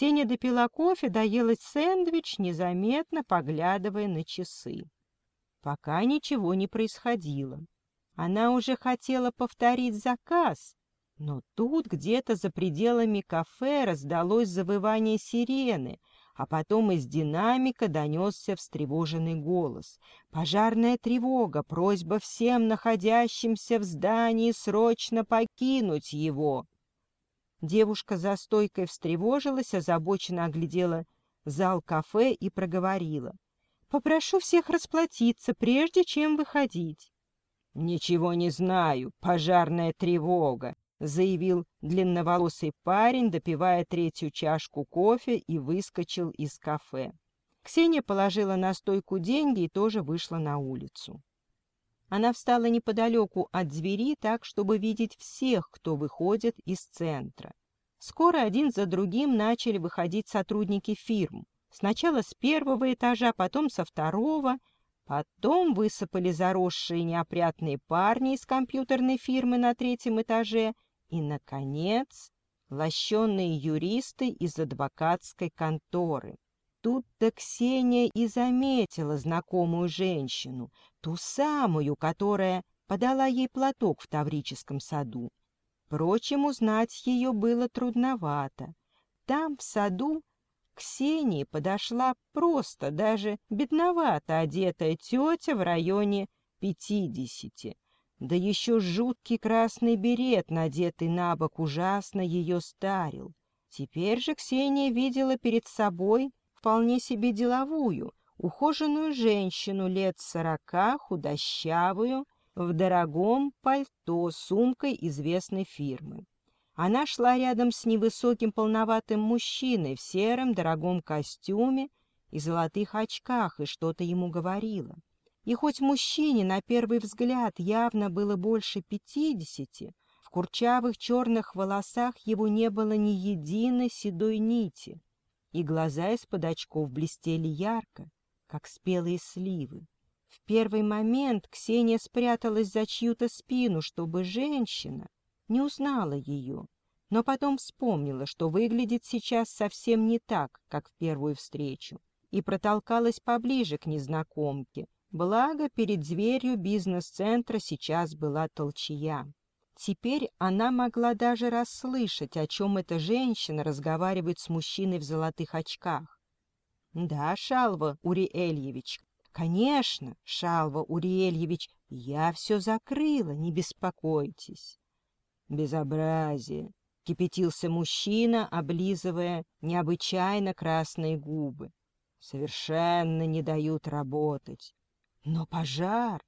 Ксения допила кофе, доела сэндвич, незаметно поглядывая на часы. Пока ничего не происходило. Она уже хотела повторить заказ, но тут где-то за пределами кафе раздалось завывание сирены, а потом из динамика донесся встревоженный голос. «Пожарная тревога! Просьба всем находящимся в здании срочно покинуть его!» Девушка за стойкой встревожилась, озабоченно оглядела зал кафе и проговорила. «Попрошу всех расплатиться, прежде чем выходить». «Ничего не знаю, пожарная тревога», — заявил длинноволосый парень, допивая третью чашку кофе и выскочил из кафе. Ксения положила на стойку деньги и тоже вышла на улицу. Она встала неподалеку от двери так, чтобы видеть всех, кто выходит из центра. Скоро один за другим начали выходить сотрудники фирм. Сначала с первого этажа, потом со второго, потом высыпали заросшие неопрятные парни из компьютерной фирмы на третьем этаже — и, наконец, лощенные юристы из адвокатской конторы. Тут-то Ксения и заметила знакомую женщину, ту самую, которая подала ей платок в Таврическом саду. Впрочем, узнать ее было трудновато. Там, в саду, Ксении подошла просто, даже бедновато одетая тетя в районе пятидесяти. Да еще жуткий красный берет, надетый на бок, ужасно ее старил. Теперь же Ксения видела перед собой вполне себе деловую, ухоженную женщину лет сорока, худощавую, в дорогом пальто с сумкой известной фирмы. Она шла рядом с невысоким полноватым мужчиной в сером дорогом костюме и золотых очках и что-то ему говорила. И хоть мужчине на первый взгляд явно было больше пятидесяти, в курчавых черных волосах его не было ни единой седой нити, и глаза из-под очков блестели ярко, как спелые сливы. В первый момент Ксения спряталась за чью-то спину, чтобы женщина не узнала ее, но потом вспомнила, что выглядит сейчас совсем не так, как в первую встречу, и протолкалась поближе к незнакомке, Благо, перед дверью бизнес-центра сейчас была толчья. Теперь она могла даже расслышать, о чем эта женщина разговаривает с мужчиной в золотых очках. «Да, Шалва Уриэльевич, конечно, Шалва Уриэльевич, я все закрыла, не беспокойтесь». «Безобразие!» — кипятился мужчина, облизывая необычайно красные губы. «Совершенно не дают работать. Но пожар...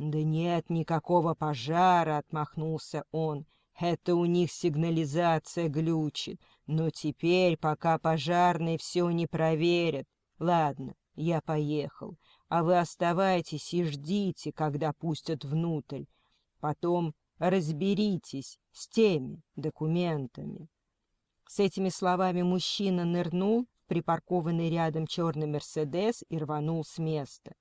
Да нет никакого пожара, отмахнулся он. Это у них сигнализация глючит. Но теперь, пока пожарные все не проверят... Ладно, я поехал. А вы оставайтесь и ждите, когда пустят внутрь. Потом разберитесь с теми документами. С этими словами мужчина нырнул в припаркованный рядом черный «Мерседес» и рванул с места.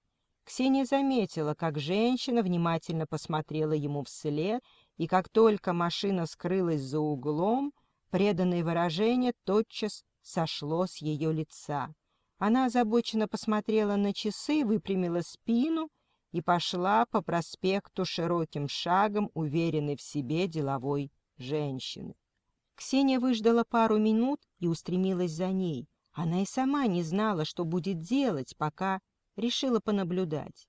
Ксения заметила, как женщина внимательно посмотрела ему вслед, и как только машина скрылась за углом, преданное выражение тотчас сошло с ее лица. Она озабоченно посмотрела на часы, выпрямила спину и пошла по проспекту широким шагом, уверенной в себе деловой женщины. Ксения выждала пару минут и устремилась за ней. Она и сама не знала, что будет делать, пока решила понаблюдать.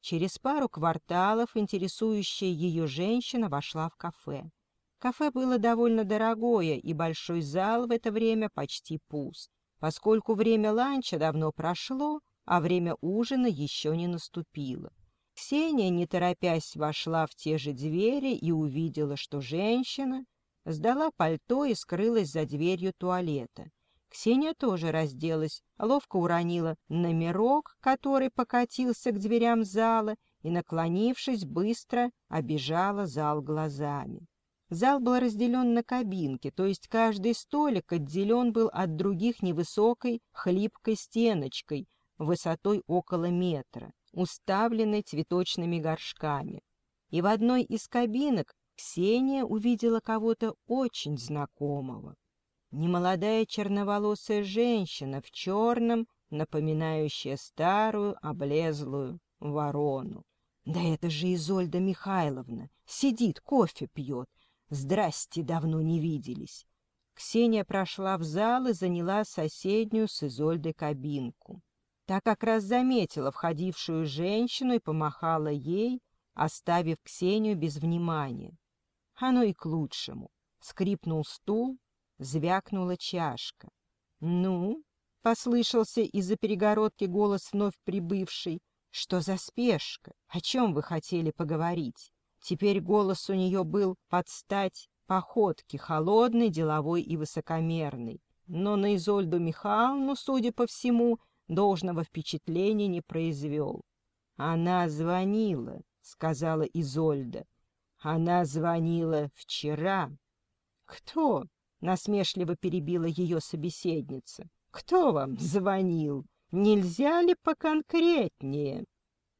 Через пару кварталов интересующая ее женщина вошла в кафе. Кафе было довольно дорогое, и большой зал в это время почти пуст, поскольку время ланча давно прошло, а время ужина еще не наступило. Ксения, не торопясь, вошла в те же двери и увидела, что женщина сдала пальто и скрылась за дверью туалета. Ксения тоже разделась, ловко уронила номерок, который покатился к дверям зала, и, наклонившись, быстро обижала зал глазами. Зал был разделен на кабинки, то есть каждый столик отделен был от других невысокой хлипкой стеночкой высотой около метра, уставленной цветочными горшками. И в одной из кабинок Ксения увидела кого-то очень знакомого. Немолодая черноволосая женщина в черном, напоминающая старую облезлую ворону. Да это же Изольда Михайловна, сидит, кофе пьет. Здрасте, давно не виделись. Ксения прошла в зал и заняла соседнюю с Изольдой кабинку. Та как раз заметила входившую женщину и помахала ей, оставив Ксению без внимания. Оно и к лучшему. Скрипнул стул, звякнула чашка. «Ну?» — послышался из-за перегородки голос вновь прибывший. «Что за спешка? О чем вы хотели поговорить?» Теперь голос у нее был под стать походке, холодный, деловой и высокомерный. Но на Изольду Михайловну, судя по всему, должного впечатления не произвел. «Она звонила», — сказала Изольда. «Она звонила вчера». «Кто?» — насмешливо перебила ее собеседница. «Кто вам звонил? Нельзя ли поконкретнее?»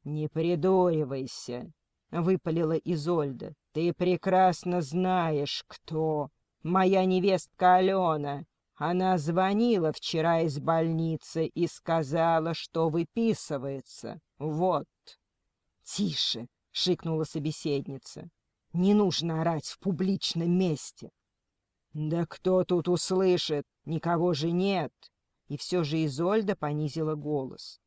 «Не придуривайся», — выпалила Изольда. «Ты прекрасно знаешь, кто. Моя невестка Алена. Она звонила вчера из больницы и сказала, что выписывается. Вот». «Тише!» — шикнула собеседница. «Не нужно орать в публичном месте». «Да кто тут услышит? Никого же нет!» И все же Изольда понизила голос.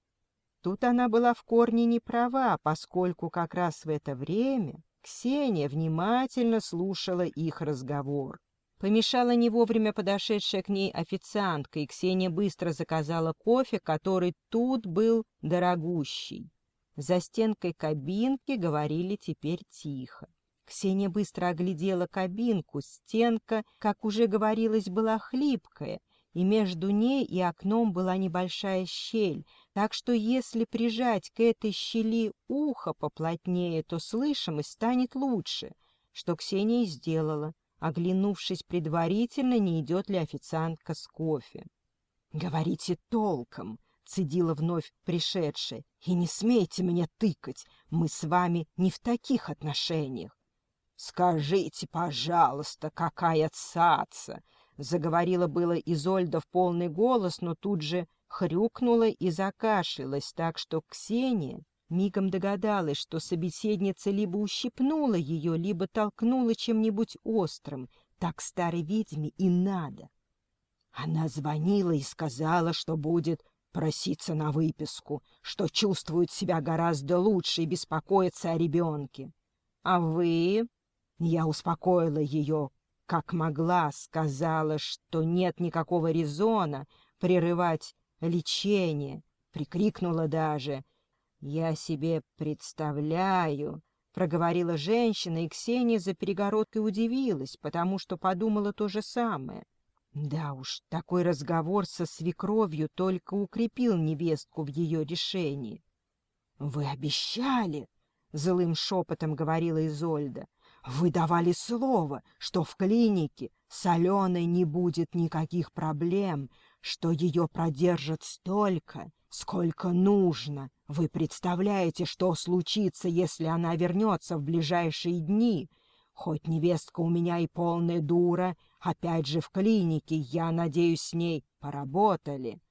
Тут она была в корне не права, поскольку как раз в это время Ксения внимательно слушала их разговор. Помешала не вовремя подошедшая к ней официантка, и Ксения быстро заказала кофе, который тут был дорогущий. За стенкой кабинки говорили теперь тихо. Ксения быстро оглядела кабинку. Стенка, как уже говорилось, была хлипкая, и между ней и окном была небольшая щель, так что если прижать к этой щели ухо поплотнее, то слышимость станет лучше, что Ксения и сделала, оглянувшись предварительно, не идет ли официантка с кофе. — Говорите толком, — цедила вновь пришедшая, — и не смейте мне тыкать, мы с вами не в таких отношениях. — Скажите, пожалуйста, какая цаца! — заговорила было Изольда в полный голос, но тут же хрюкнула и закашлялась, так что Ксения мигом догадалась, что собеседница либо ущипнула ее, либо толкнула чем-нибудь острым. Так старой ведьме и надо. Она звонила и сказала, что будет проситься на выписку, что чувствует себя гораздо лучше и беспокоится о ребенке. А вы... Я успокоила ее, как могла, сказала, что нет никакого резона прерывать лечение, прикрикнула даже. «Я себе представляю», — проговорила женщина, и Ксения за перегородкой удивилась, потому что подумала то же самое. Да уж, такой разговор со свекровью только укрепил невестку в ее решении. — Вы обещали, — злым шепотом говорила Изольда. — Вы давали слово, что в клинике с Аленой не будет никаких проблем, что ее продержат столько, сколько нужно. Вы представляете, что случится, если она вернется в ближайшие дни? Хоть невестка у меня и полная дура, опять же в клинике, я надеюсь, с ней поработали.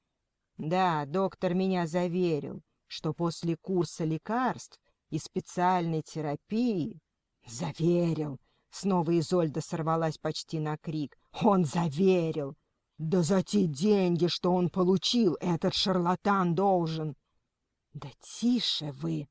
Да, доктор меня заверил, что после курса лекарств и специальной терапии... Заверил! Снова Изольда сорвалась почти на крик. Он заверил! Да за те деньги, что он получил, этот шарлатан должен. Да тише вы!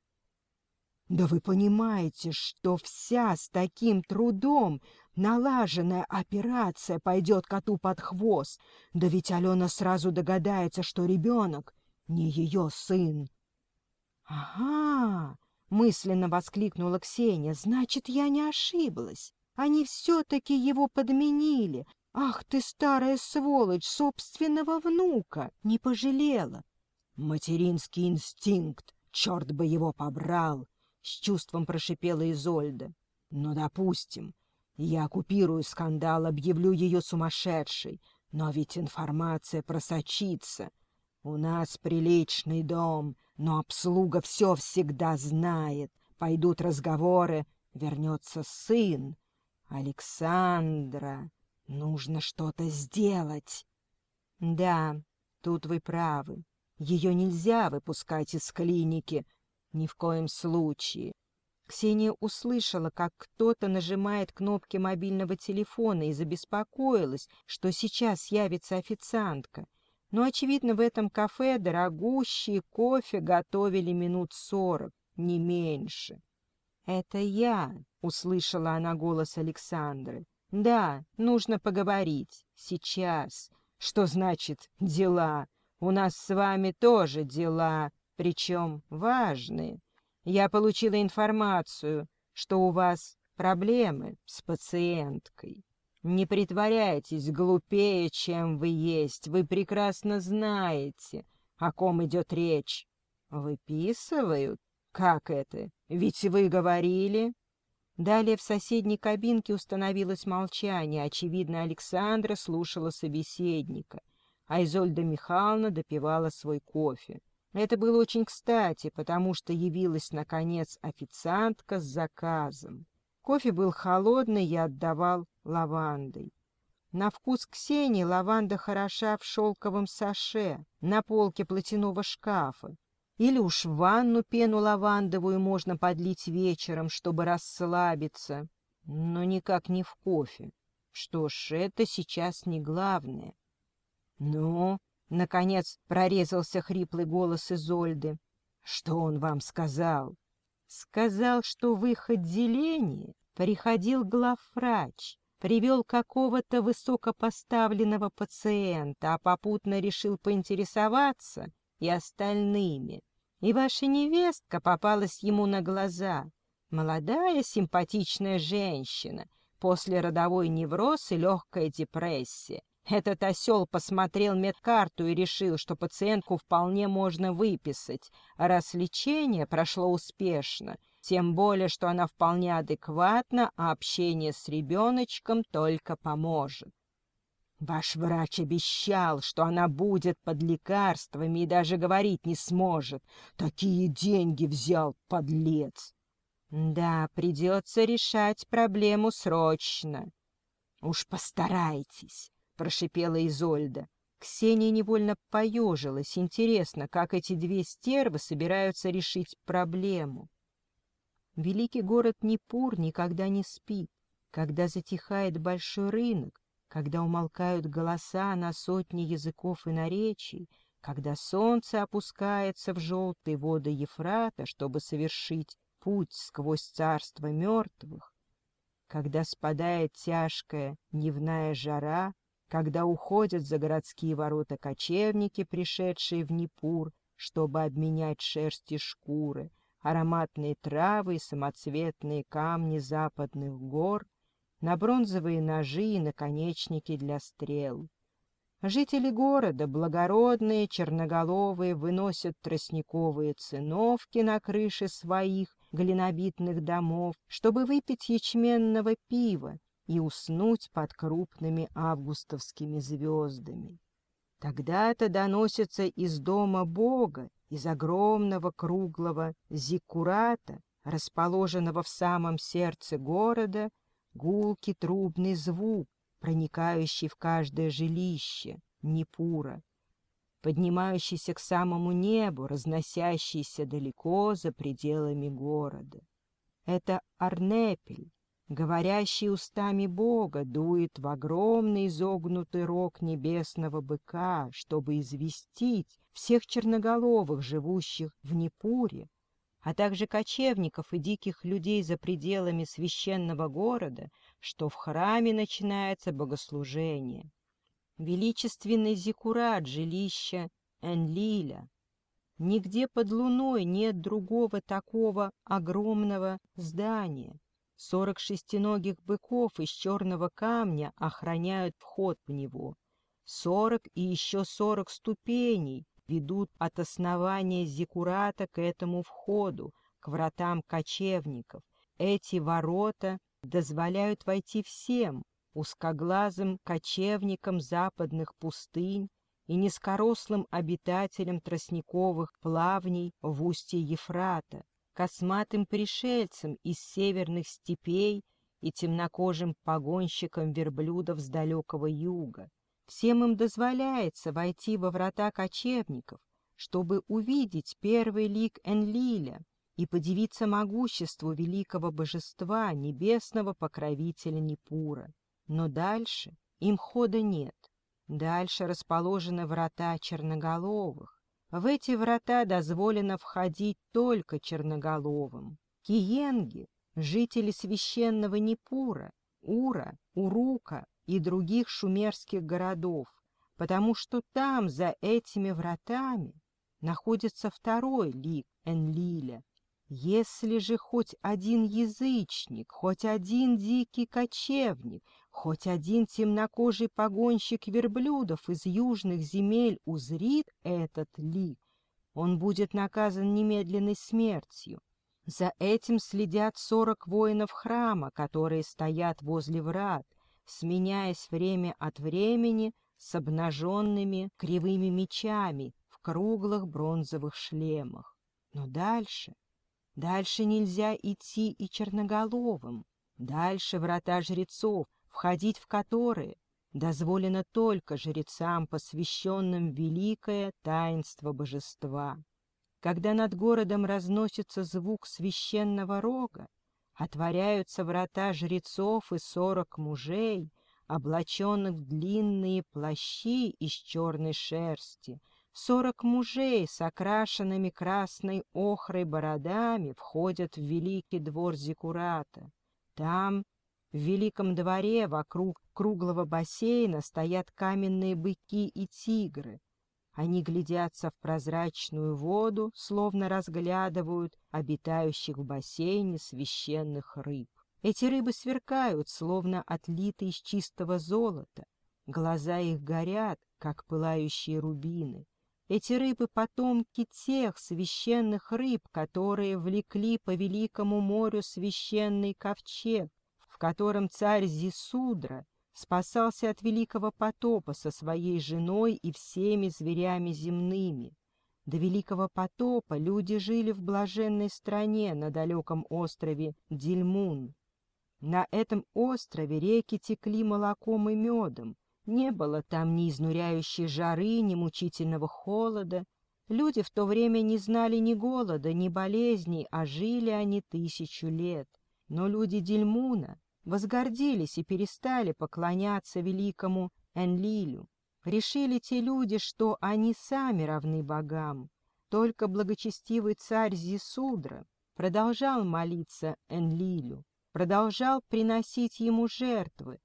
Да вы понимаете, что вся с таким трудом налаженная операция пойдет коту под хвост. Да ведь Алена сразу догадается, что ребенок не ее сын. — Ага! — мысленно воскликнула Ксения. — Значит, я не ошиблась. Они все-таки его подменили, Ах ты, старая сволочь, собственного внука! Не пожалела. Материнский инстинкт, черт бы его побрал! С чувством прошипела Изольда. Ну, допустим, я оккупирую скандал, объявлю ее сумасшедшей, но ведь информация просочится. У нас приличный дом, но обслуга все всегда знает. Пойдут разговоры, вернется сын. Александра... Нужно что-то сделать. Да, тут вы правы. Ее нельзя выпускать из клиники. Ни в коем случае. Ксения услышала, как кто-то нажимает кнопки мобильного телефона и забеспокоилась, что сейчас явится официантка. Но, очевидно, в этом кафе дорогущий кофе готовили минут сорок, не меньше. «Это я», — услышала она голос Александры. «Да, нужно поговорить. Сейчас. Что значит «дела»? У нас с вами тоже дела, причем важные. Я получила информацию, что у вас проблемы с пациенткой. Не притворяйтесь глупее, чем вы есть. Вы прекрасно знаете, о ком идет речь. Выписывают? Как это? Ведь вы говорили... Далее в соседней кабинке установилось молчание. Очевидно, Александра слушала собеседника, а Изольда Михайловна допивала свой кофе. Это было очень кстати, потому что явилась, наконец, официантка с заказом. Кофе был холодный и отдавал лавандой. На вкус Ксении лаванда хороша в шелковом саше на полке платяного шкафа. Или уж в ванну пену лавандовую можно подлить вечером, чтобы расслабиться, но никак не в кофе. Что ж, это сейчас не главное. — Ну, Наконец прорезался хриплый голос Изольды. «Что он вам сказал?» «Сказал, что в их отделение приходил главврач, привел какого-то высокопоставленного пациента, а попутно решил поинтересоваться и остальными. И ваша невестка попалась ему на глаза. Молодая симпатичная женщина, после родовой невроз и легкая депрессия. Этот осел посмотрел медкарту и решил, что пациентку вполне можно выписать, раз лечение прошло успешно, тем более, что она вполне адекватна, а общение с ребеночком только поможет. Ваш врач обещал, что она будет под лекарствами и даже говорить не сможет. Такие деньги взял, подлец. Да, придется решать проблему срочно. Уж постарайтесь. — прошипела Изольда. Ксения невольно поежилась. Интересно, как эти две стервы собираются решить проблему. Великий город Непур никогда не спит. Когда затихает большой рынок, когда умолкают голоса на сотни языков и наречий, когда солнце опускается в желтые воды Ефрата, чтобы совершить путь сквозь царство мертвых, когда спадает тяжкая дневная жара, когда уходят за городские ворота кочевники, пришедшие в Непур, чтобы обменять шерсть и шкуры, ароматные травы и самоцветные камни западных гор, на бронзовые ножи и наконечники для стрел. Жители города, благородные, черноголовые, выносят тростниковые циновки на крыши своих глинобитных домов, чтобы выпить ячменного пива и уснуть под крупными августовскими звездами. Тогда-то доносится из дома Бога, из огромного круглого зиккурата, расположенного в самом сердце города, гулкий трубный звук, проникающий в каждое жилище, Непура, поднимающийся к самому небу, разносящийся далеко за пределами города. Это Арнепель, говорящий устами Бога, дует в огромный изогнутый рог небесного быка, чтобы известить всех черноголовых, живущих в Непуре, а также кочевников и диких людей за пределами священного города, что в храме начинается богослужение. Величественный зиккурат жилища Энлиля. Нигде под луной нет другого такого огромного здания. Сорок шестиногих быков из черного камня охраняют вход в него. Сорок и еще сорок ступеней ведут от основания зикурата к этому входу, к вратам кочевников. Эти ворота дозволяют войти всем, узкоглазым кочевникам западных пустынь и низкорослым обитателям тростниковых плавней в устье Ефрата, косматым пришельцам из северных степей и темнокожим погонщикам верблюдов с далекого юга. Всем им дозволяется войти во врата кочевников, чтобы увидеть первый лик Энлиля и подивиться могуществу великого божества, небесного покровителя Непура. Но дальше им хода нет. Дальше расположены врата черноголовых. В эти врата дозволено входить только черноголовым. Киенги — жители священного Непура, Ура, Урука и других шумерских городов, потому что там, за этими вратами, находится второй лик Энлиля. Если же хоть один язычник, хоть один дикий кочевник, хоть один темнокожий погонщик верблюдов из южных земель узрит этот лик, он будет наказан немедленной смертью. За этим следят сорок воинов храма, которые стоят возле врат, сменяясь время от времени с обнаженными кривыми мечами в круглых бронзовых шлемах. Но дальше, дальше нельзя идти и черноголовым. Дальше врата жрецов, входить в которые дозволено только жрецам, посвященным великое таинство божества. Когда над городом разносится звук священного рога, отворяются врата жрецов и сорок мужей, облаченных в длинные плащи из черной шерсти. Сорок мужей с окрашенными красной охрой бородами входят в великий двор Зикурата. Там, в великом дворе, вокруг круглого бассейна стоят каменные быки и тигры, они глядятся в прозрачную воду, словно разглядывают обитающих в бассейне священных рыб. Эти рыбы сверкают, словно отлиты из чистого золота. Глаза их горят, как пылающие рубины. Эти рыбы — потомки тех священных рыб, которые влекли по великому морю священный ковчег, в котором царь Зисудра спасался от великого потопа со своей женой и всеми зверями земными. До великого потопа люди жили в блаженной стране на далеком острове Дильмун. На этом острове реки текли молоком и медом, не было там ни изнуряющей жары, ни мучительного холода. Люди в то время не знали ни голода, ни болезней, а жили они тысячу лет. Но люди Дильмуна возгордились и перестали поклоняться великому Энлилю. Решили те люди, что они сами равны богам. Только благочестивый царь Зисудра продолжал молиться Энлилю, продолжал приносить ему жертвы.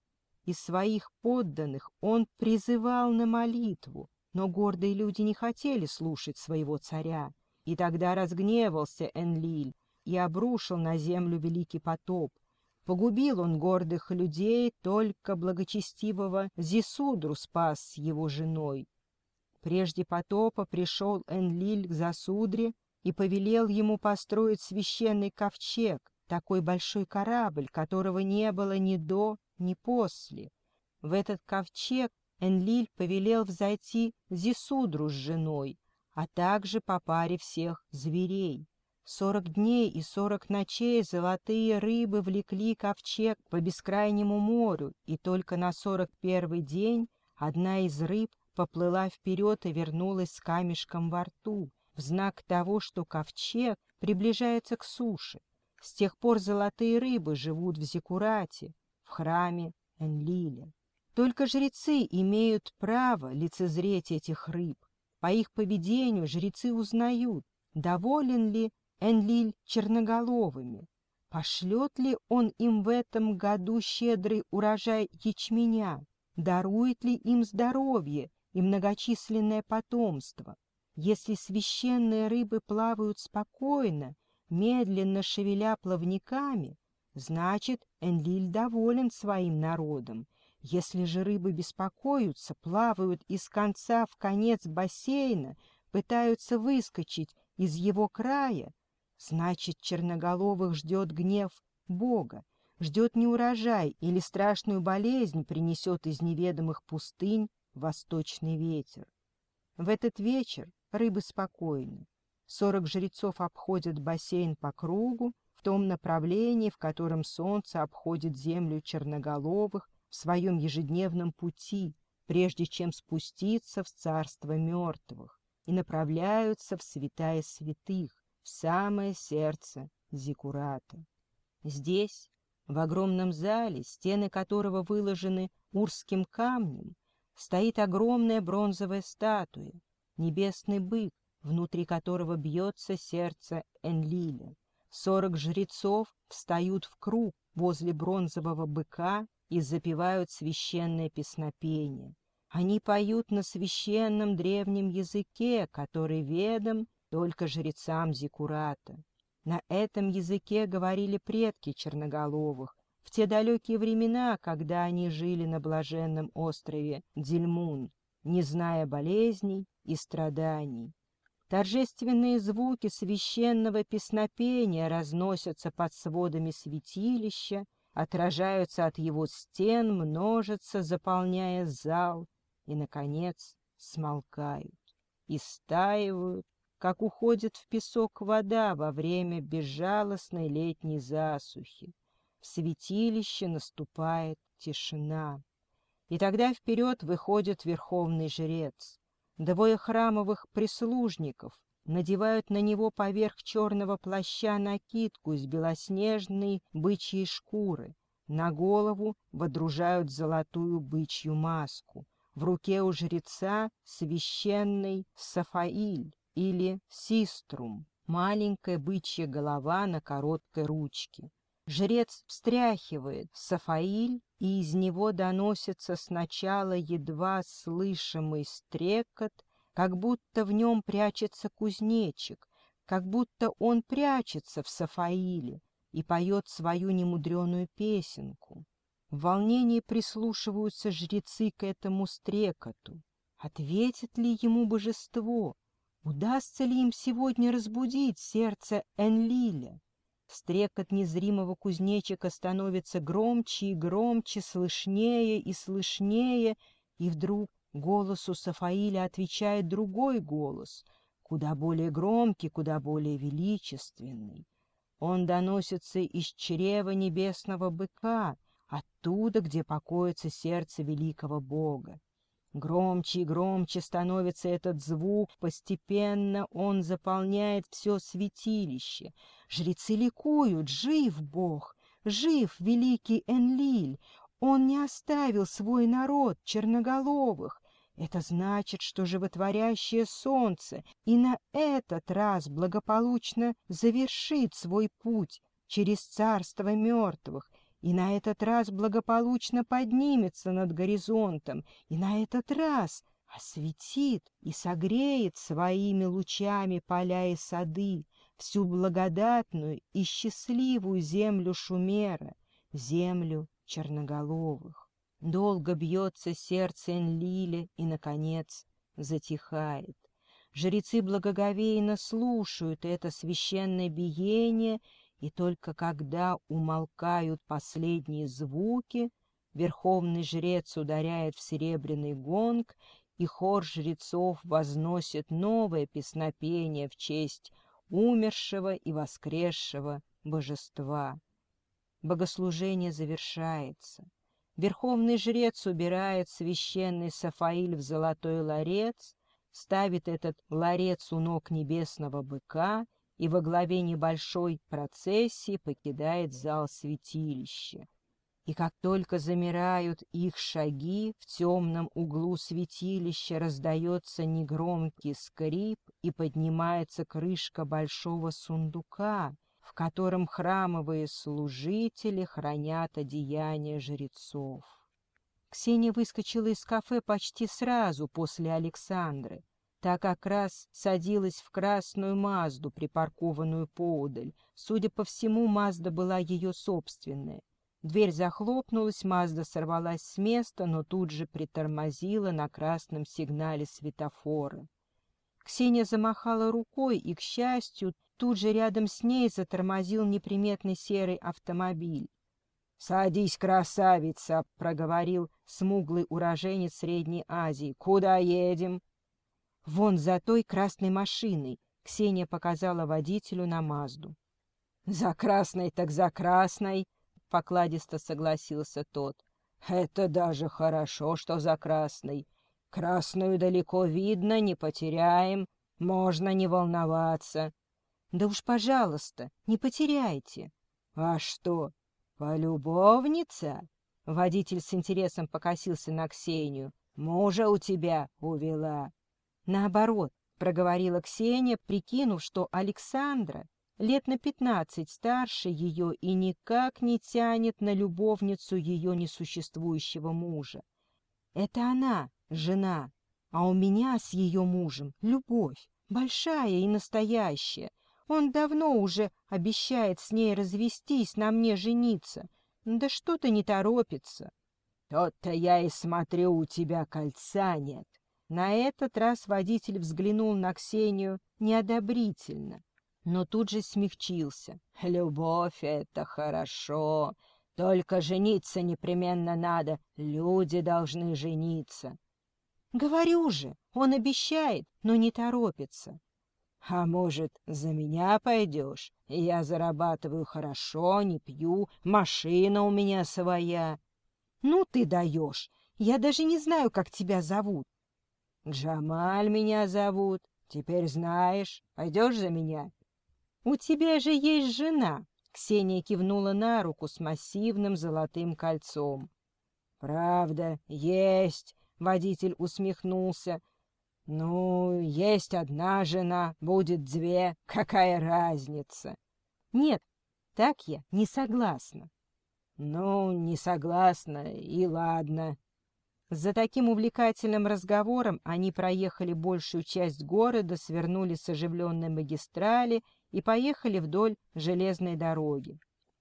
Из своих подданных он призывал на молитву, но гордые люди не хотели слушать своего царя. И тогда разгневался Энлиль и обрушил на землю великий потоп, Погубил он гордых людей, только благочестивого Зисудру спас его женой. Прежде потопа пришел Энлиль к Засудре и повелел ему построить священный ковчег, такой большой корабль, которого не было ни до, ни после. В этот ковчег Энлиль повелел взойти Зисудру с женой, а также по паре всех зверей. Сорок дней и сорок ночей золотые рыбы влекли ковчег по бескрайнему морю, и только на сорок первый день одна из рыб поплыла вперед и вернулась с камешком во рту, в знак того, что ковчег приближается к суше. С тех пор золотые рыбы живут в Зикурате, в храме Энлиля. Только жрецы имеют право лицезреть этих рыб. По их поведению жрецы узнают, доволен ли Энлиль черноголовыми. Пошлет ли он им в этом году щедрый урожай ячменя? Дарует ли им здоровье и многочисленное потомство? Если священные рыбы плавают спокойно, медленно шевеля плавниками, значит, Энлиль доволен своим народом. Если же рыбы беспокоятся, плавают из конца в конец бассейна, пытаются выскочить из его края, Значит, черноголовых ждет гнев Бога, ждет неурожай или страшную болезнь принесет из неведомых пустынь восточный ветер. В этот вечер рыбы спокойны. Сорок жрецов обходят бассейн по кругу, в том направлении, в котором солнце обходит землю черноголовых в своем ежедневном пути, прежде чем спуститься в царство мертвых, и направляются в святая святых, в самое сердце Зикурата. Здесь, в огромном зале, стены которого выложены урским камнем, стоит огромная бронзовая статуя, небесный бык, внутри которого бьется сердце Энлиля. Сорок жрецов встают в круг возле бронзового быка и запевают священное песнопение. Они поют на священном древнем языке, который ведом только жрецам Зикурата. На этом языке говорили предки черноголовых в те далекие времена, когда они жили на блаженном острове Дильмун, не зная болезней и страданий. Торжественные звуки священного песнопения разносятся под сводами святилища, отражаются от его стен, множатся, заполняя зал, и, наконец, смолкают, и стаивают, как уходит в песок вода во время безжалостной летней засухи. В святилище наступает тишина. И тогда вперед выходит верховный жрец. Двое храмовых прислужников надевают на него поверх черного плаща накидку из белоснежной бычьей шкуры, на голову водружают золотую бычью маску. В руке у жреца священный сафаиль или систрум, маленькая бычья голова на короткой ручке. Жрец встряхивает сафаиль, и из него доносится сначала едва слышимый стрекот, как будто в нем прячется кузнечик, как будто он прячется в сафаиле и поет свою немудреную песенку. В волнении прислушиваются жрецы к этому стрекоту. Ответит ли ему божество? Удастся ли им сегодня разбудить сердце Энлиля? Стрекот незримого кузнечика становится громче и громче, слышнее и слышнее, и вдруг голосу Сафаиля отвечает другой голос, куда более громкий, куда более величественный. Он доносится из чрева небесного быка, оттуда, где покоится сердце великого Бога. Громче и громче становится этот звук, постепенно он заполняет все святилище. Жрецы ликуют, жив Бог, жив великий Энлиль, он не оставил свой народ, черноголовых. Это значит, что животворящее солнце и на этот раз благополучно завершит свой путь через царство мертвых и на этот раз благополучно поднимется над горизонтом, и на этот раз осветит и согреет своими лучами поля и сады, всю благодатную и счастливую землю Шумера, землю черноголовых. Долго бьется сердце Энлиля и, наконец, затихает. Жрецы благоговейно слушают это священное биение и только когда умолкают последние звуки, верховный жрец ударяет в серебряный гонг, и хор жрецов возносит новое песнопение в честь умершего и воскресшего божества. Богослужение завершается. Верховный жрец убирает священный Сафаиль в золотой ларец, ставит этот ларец у ног небесного быка — и во главе небольшой процессии покидает зал святилища. И как только замирают их шаги, в темном углу святилища раздается негромкий скрип и поднимается крышка большого сундука, в котором храмовые служители хранят одеяния жрецов. Ксения выскочила из кафе почти сразу после Александры. Та как раз садилась в красную Мазду, припаркованную поодаль. Судя по всему, Мазда была ее собственная. Дверь захлопнулась, Мазда сорвалась с места, но тут же притормозила на красном сигнале светофора. Ксения замахала рукой, и, к счастью, тут же рядом с ней затормозил неприметный серый автомобиль. — Садись, красавица! — проговорил смуглый уроженец Средней Азии. — Куда едем? «Вон за той красной машиной!» — Ксения показала водителю на Мазду. За красной так за красной, — покладисто согласился тот. Это даже хорошо, что за красной. Красную далеко видно, не потеряем, можно не волноваться. Да уж, пожалуйста, не потеряйте. А что, полюбовница? Водитель с интересом покосился на Ксению. Мужа у тебя увела. Наоборот, проговорила Ксения, прикинув, что Александра лет на пятнадцать старше ее и никак не тянет на любовницу ее несуществующего мужа. Это она, жена, а у меня с ее мужем любовь, большая и настоящая. Он давно уже обещает с ней развестись, на мне жениться. Да что-то не торопится. Тот-то я и смотрю, у тебя кольца нет. На этот раз водитель взглянул на Ксению неодобрительно но тут же смягчился. «Любовь — это хорошо, только жениться непременно надо, люди должны жениться». «Говорю же, он обещает, но не торопится». «А может, за меня пойдешь? Я зарабатываю хорошо, не пью, машина у меня своя». «Ну ты даешь! Я даже не знаю, как тебя зовут». «Джамаль меня зовут. Теперь знаешь. Пойдешь за меня?» «У тебя же есть жена!» Ксения кивнула на руку с массивным золотым кольцом. «Правда, есть!» — водитель усмехнулся. «Ну, есть одна жена, будет две. Какая разница?» «Нет, так я не согласна». «Ну, не согласна, и ладно». За таким увлекательным разговором они проехали большую часть города, свернули с оживленной магистрали и поехали вдоль железной дороги.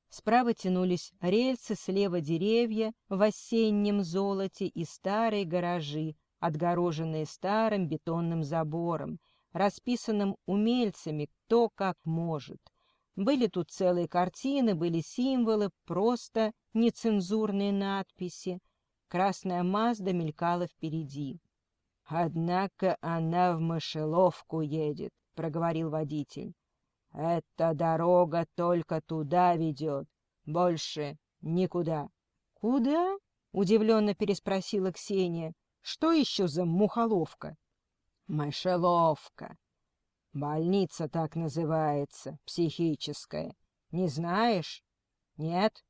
Справа тянулись рельсы, слева деревья в осеннем золоте и старые гаражи, отгороженные старым бетонным забором, расписанным умельцами кто как может. Были тут целые картины, были символы, просто нецензурные надписи. Красная Мазда мелькала впереди. «Однако она в мышеловку едет», — проговорил водитель. Эта дорога только туда ведет, больше никуда. — Куда? — удивленно переспросила Ксения. — Что еще за мухоловка? — Мышеловка. Больница так называется, психическая. Не знаешь? Нет?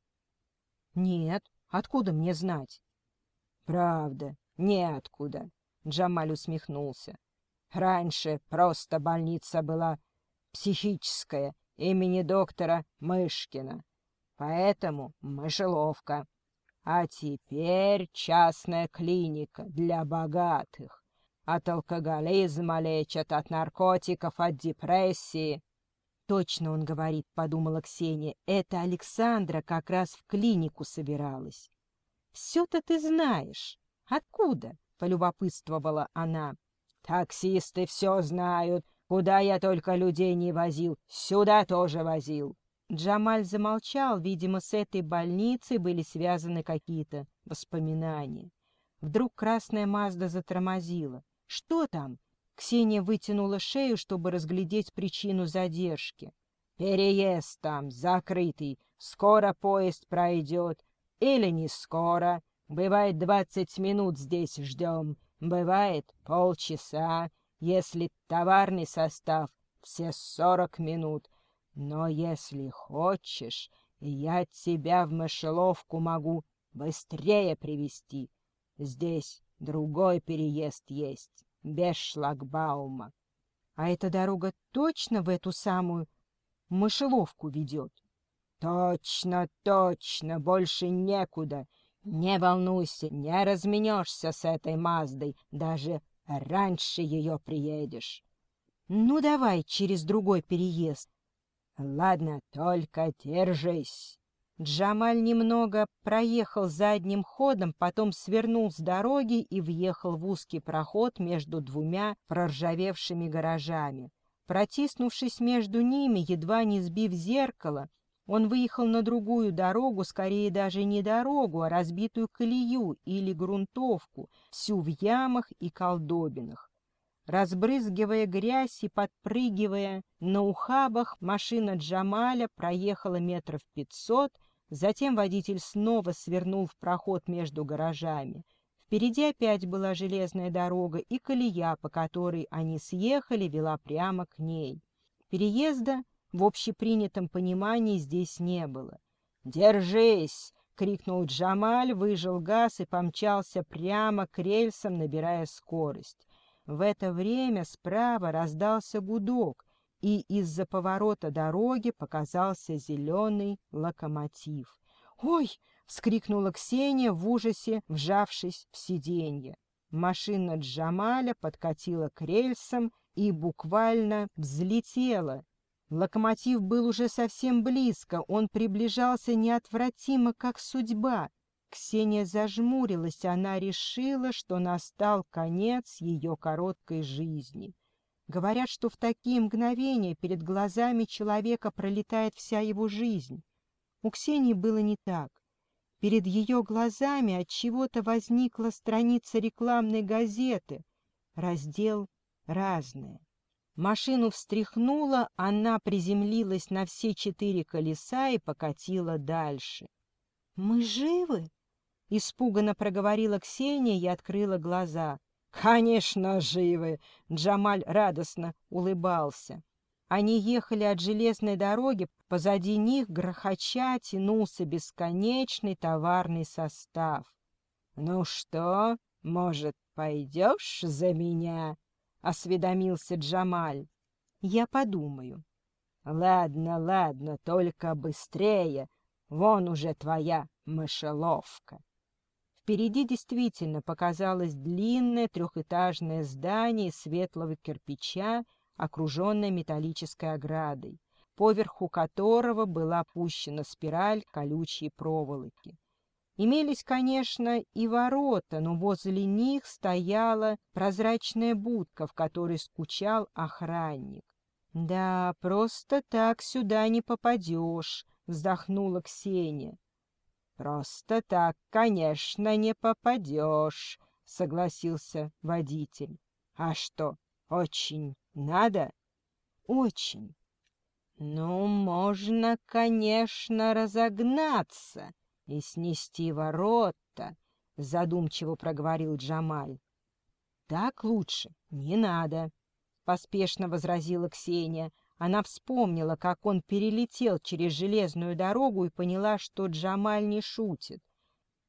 Нет. Откуда мне знать? Правда, неоткуда. Джамаль усмехнулся. Раньше просто больница была психическое имени доктора Мышкина. Поэтому мышеловка. А теперь частная клиника для богатых. От алкоголизма лечат, от наркотиков, от депрессии. Точно он говорит, подумала Ксения. Это Александра как раз в клинику собиралась. Все-то ты знаешь. Откуда? Полюбопытствовала она. Таксисты все знают, Куда я только людей не возил, сюда тоже возил. Джамаль замолчал, видимо, с этой больницей были связаны какие-то воспоминания. Вдруг красная Мазда затормозила. «Что там?» Ксения вытянула шею, чтобы разглядеть причину задержки. «Переезд там, закрытый. Скоро поезд пройдет. Или не скоро. Бывает, двадцать минут здесь ждем. Бывает, полчаса если товарный состав все сорок минут. Но если хочешь, я тебя в мышеловку могу быстрее привести. Здесь другой переезд есть, без шлагбаума. А эта дорога точно в эту самую мышеловку ведет? Точно, точно, больше некуда. Не волнуйся, не разменешься с этой Маздой, даже Раньше ее приедешь. Ну, давай через другой переезд. Ладно, только держись. Джамаль немного проехал задним ходом, потом свернул с дороги и въехал в узкий проход между двумя проржавевшими гаражами. Протиснувшись между ними, едва не сбив зеркало, он выехал на другую дорогу, скорее даже не дорогу, а разбитую колею или грунтовку, всю в ямах и колдобинах. Разбрызгивая грязь и подпрыгивая на ухабах, машина Джамаля проехала метров пятьсот, затем водитель снова свернул в проход между гаражами. Впереди опять была железная дорога, и колея, по которой они съехали, вела прямо к ней. Переезда в общепринятом понимании здесь не было. «Держись!» — крикнул Джамаль, выжил газ и помчался прямо к рельсам, набирая скорость. В это время справа раздался гудок, и из-за поворота дороги показался зеленый локомотив. «Ой!» — вскрикнула Ксения в ужасе, вжавшись в сиденье. Машина Джамаля подкатила к рельсам и буквально взлетела. Локомотив был уже совсем близко, он приближался неотвратимо, как судьба. Ксения зажмурилась, она решила, что настал конец ее короткой жизни. Говорят, что в такие мгновения перед глазами человека пролетает вся его жизнь. У Ксении было не так. Перед ее глазами от чего-то возникла страница рекламной газеты, раздел «Разное». Машину встряхнула, она приземлилась на все четыре колеса и покатила дальше. «Мы живы?» Испуганно проговорила Ксения и открыла глаза. «Конечно, живы!» Джамаль радостно улыбался. Они ехали от железной дороги, позади них грохоча тянулся бесконечный товарный состав. «Ну что, может, пойдешь за меня?» — осведомился Джамаль. «Я подумаю». «Ладно, ладно, только быстрее. Вон уже твоя мышеловка». Впереди действительно показалось длинное трехэтажное здание светлого кирпича, окруженное металлической оградой, поверху которого была опущена спираль колючей проволоки. Имелись, конечно, и ворота, но возле них стояла прозрачная будка, в которой скучал охранник. «Да, просто так сюда не попадешь», — вздохнула Ксения. «Просто так, конечно, не попадешь», — согласился водитель. «А что, очень надо?» «Очень». «Ну, можно, конечно, разогнаться и снести ворота», — задумчиво проговорил Джамаль. «Так лучше не надо», — поспешно возразила Ксения. Она вспомнила, как он перелетел через железную дорогу и поняла, что Джамаль не шутит.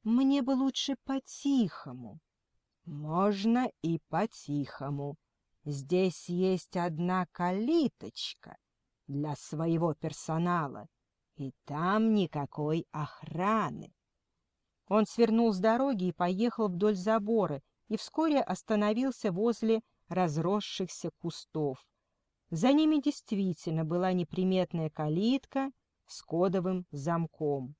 «Мне бы лучше по-тихому». «Можно и по-тихому. Здесь есть одна калиточка для своего персонала, и там никакой охраны». Он свернул с дороги и поехал вдоль забора, и вскоре остановился возле разросшихся кустов. За ними действительно была неприметная калитка с кодовым замком.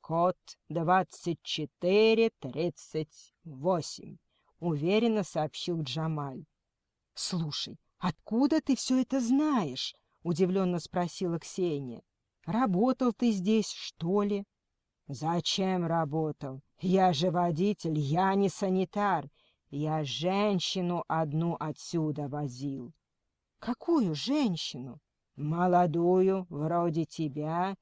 «Код двадцать четыре тридцать восемь», — уверенно сообщил Джамаль. «Слушай, откуда ты все это знаешь?» — удивленно спросила Ксения. «Работал ты здесь, что ли?» «Зачем работал? Я же водитель, я не санитар. Я женщину одну отсюда возил». Какую женщину? Молодую, вроде тебя.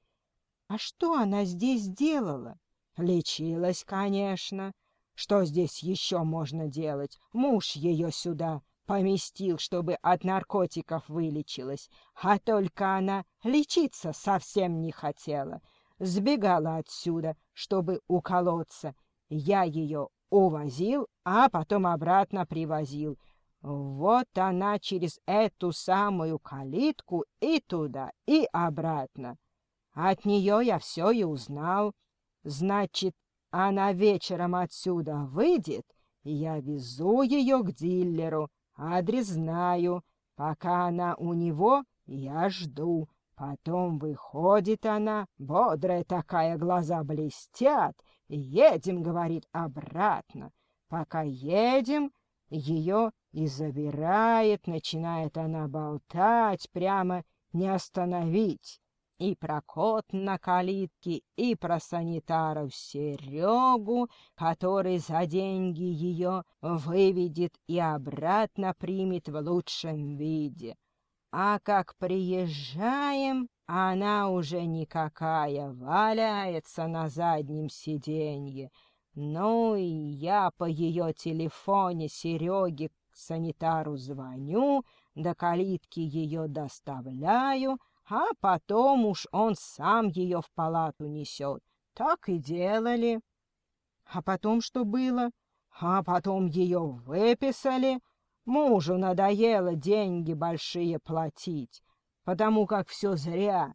А что она здесь делала? Лечилась, конечно. Что здесь еще можно делать? Муж ее сюда поместил, чтобы от наркотиков вылечилась, а только она лечиться совсем не хотела. Сбегала отсюда, чтобы уколоться. Я ее увозил, а потом обратно привозил. Вот она через эту самую калитку и туда, и обратно. От нее я все и узнал. Значит, она вечером отсюда выйдет, и я везу ее к дилеру. Адрес знаю. Пока она у него, я жду. Потом выходит она, бодрая такая, глаза блестят. Едем, говорит, обратно. Пока едем, ее и забирает, начинает она болтать, прямо не остановить. И про кот на калитке, и про санитаров Серегу, который за деньги ее выведет и обратно примет в лучшем виде. А как приезжаем, она уже никакая, валяется на заднем сиденье. Ну и я по ее телефоне Сереге к санитару звоню, до калитки ее доставляю, а потом уж он сам ее в палату несет. Так и делали. А потом что было? А потом ее выписали. Мужу надоело деньги большие платить, потому как все зря.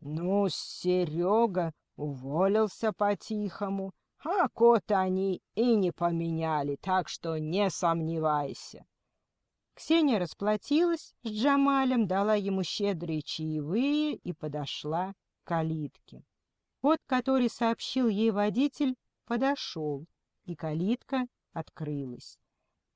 Ну, Серега уволился по-тихому, а кот они и не поменяли, так что не сомневайся. Ксения расплатилась с Джамалем, дала ему щедрые чаевые и подошла к калитке. Кот, который сообщил ей водитель, подошел, и калитка открылась.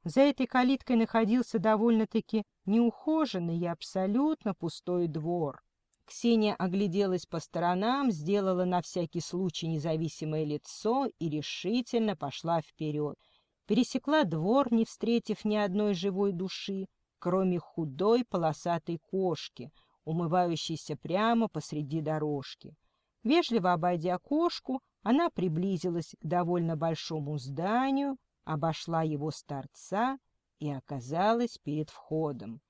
За этой калиткой находился довольно-таки неухоженный и абсолютно пустой двор. Ксения огляделась по сторонам, сделала на всякий случай независимое лицо и решительно пошла вперед — пересекла двор, не встретив ни одной живой души, кроме худой полосатой кошки, умывающейся прямо посреди дорожки. Вежливо обойдя кошку, она приблизилась к довольно большому зданию, обошла его с торца и оказалась перед входом.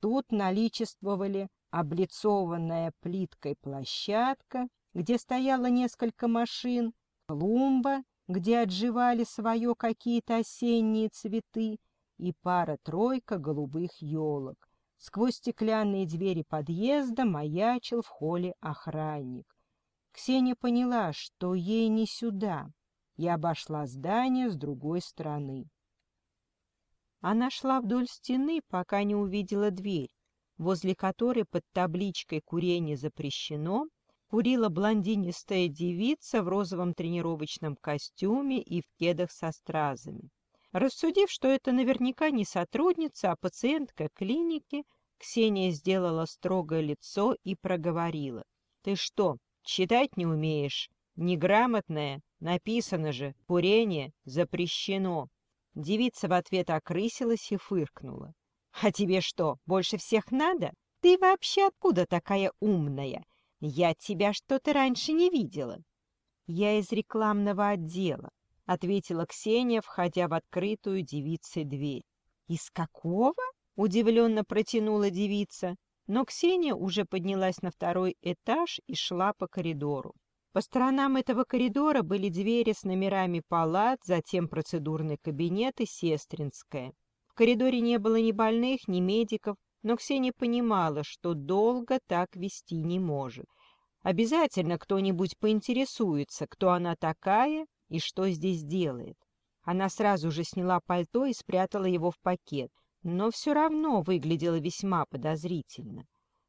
Тут наличествовали облицованная плиткой площадка, где стояло несколько машин, клумба где отживали свое какие-то осенние цветы, и пара-тройка голубых елок. Сквозь стеклянные двери подъезда маячил в холле охранник. Ксения поняла, что ей не сюда, и обошла здание с другой стороны. Она шла вдоль стены, пока не увидела дверь, возле которой под табличкой «Курение запрещено» курила блондинистая девица в розовом тренировочном костюме и в кедах со стразами. Рассудив, что это наверняка не сотрудница, а пациентка клиники, Ксения сделала строгое лицо и проговорила. «Ты что, читать не умеешь? Неграмотная? Написано же, курение запрещено». Девица в ответ окрысилась и фыркнула. «А тебе что, больше всех надо? Ты вообще откуда такая умная? «Я тебя что-то раньше не видела». «Я из рекламного отдела», — ответила Ксения, входя в открытую девицей дверь. «Из какого?» — удивленно протянула девица. Но Ксения уже поднялась на второй этаж и шла по коридору. По сторонам этого коридора были двери с номерами палат, затем процедурный кабинет и сестринская. В коридоре не было ни больных, ни медиков, но Ксения понимала, что долго так вести не может. Обязательно кто-нибудь поинтересуется, кто она такая и что здесь делает. Она сразу же сняла пальто и спрятала его в пакет, но все равно выглядела весьма подозрительно.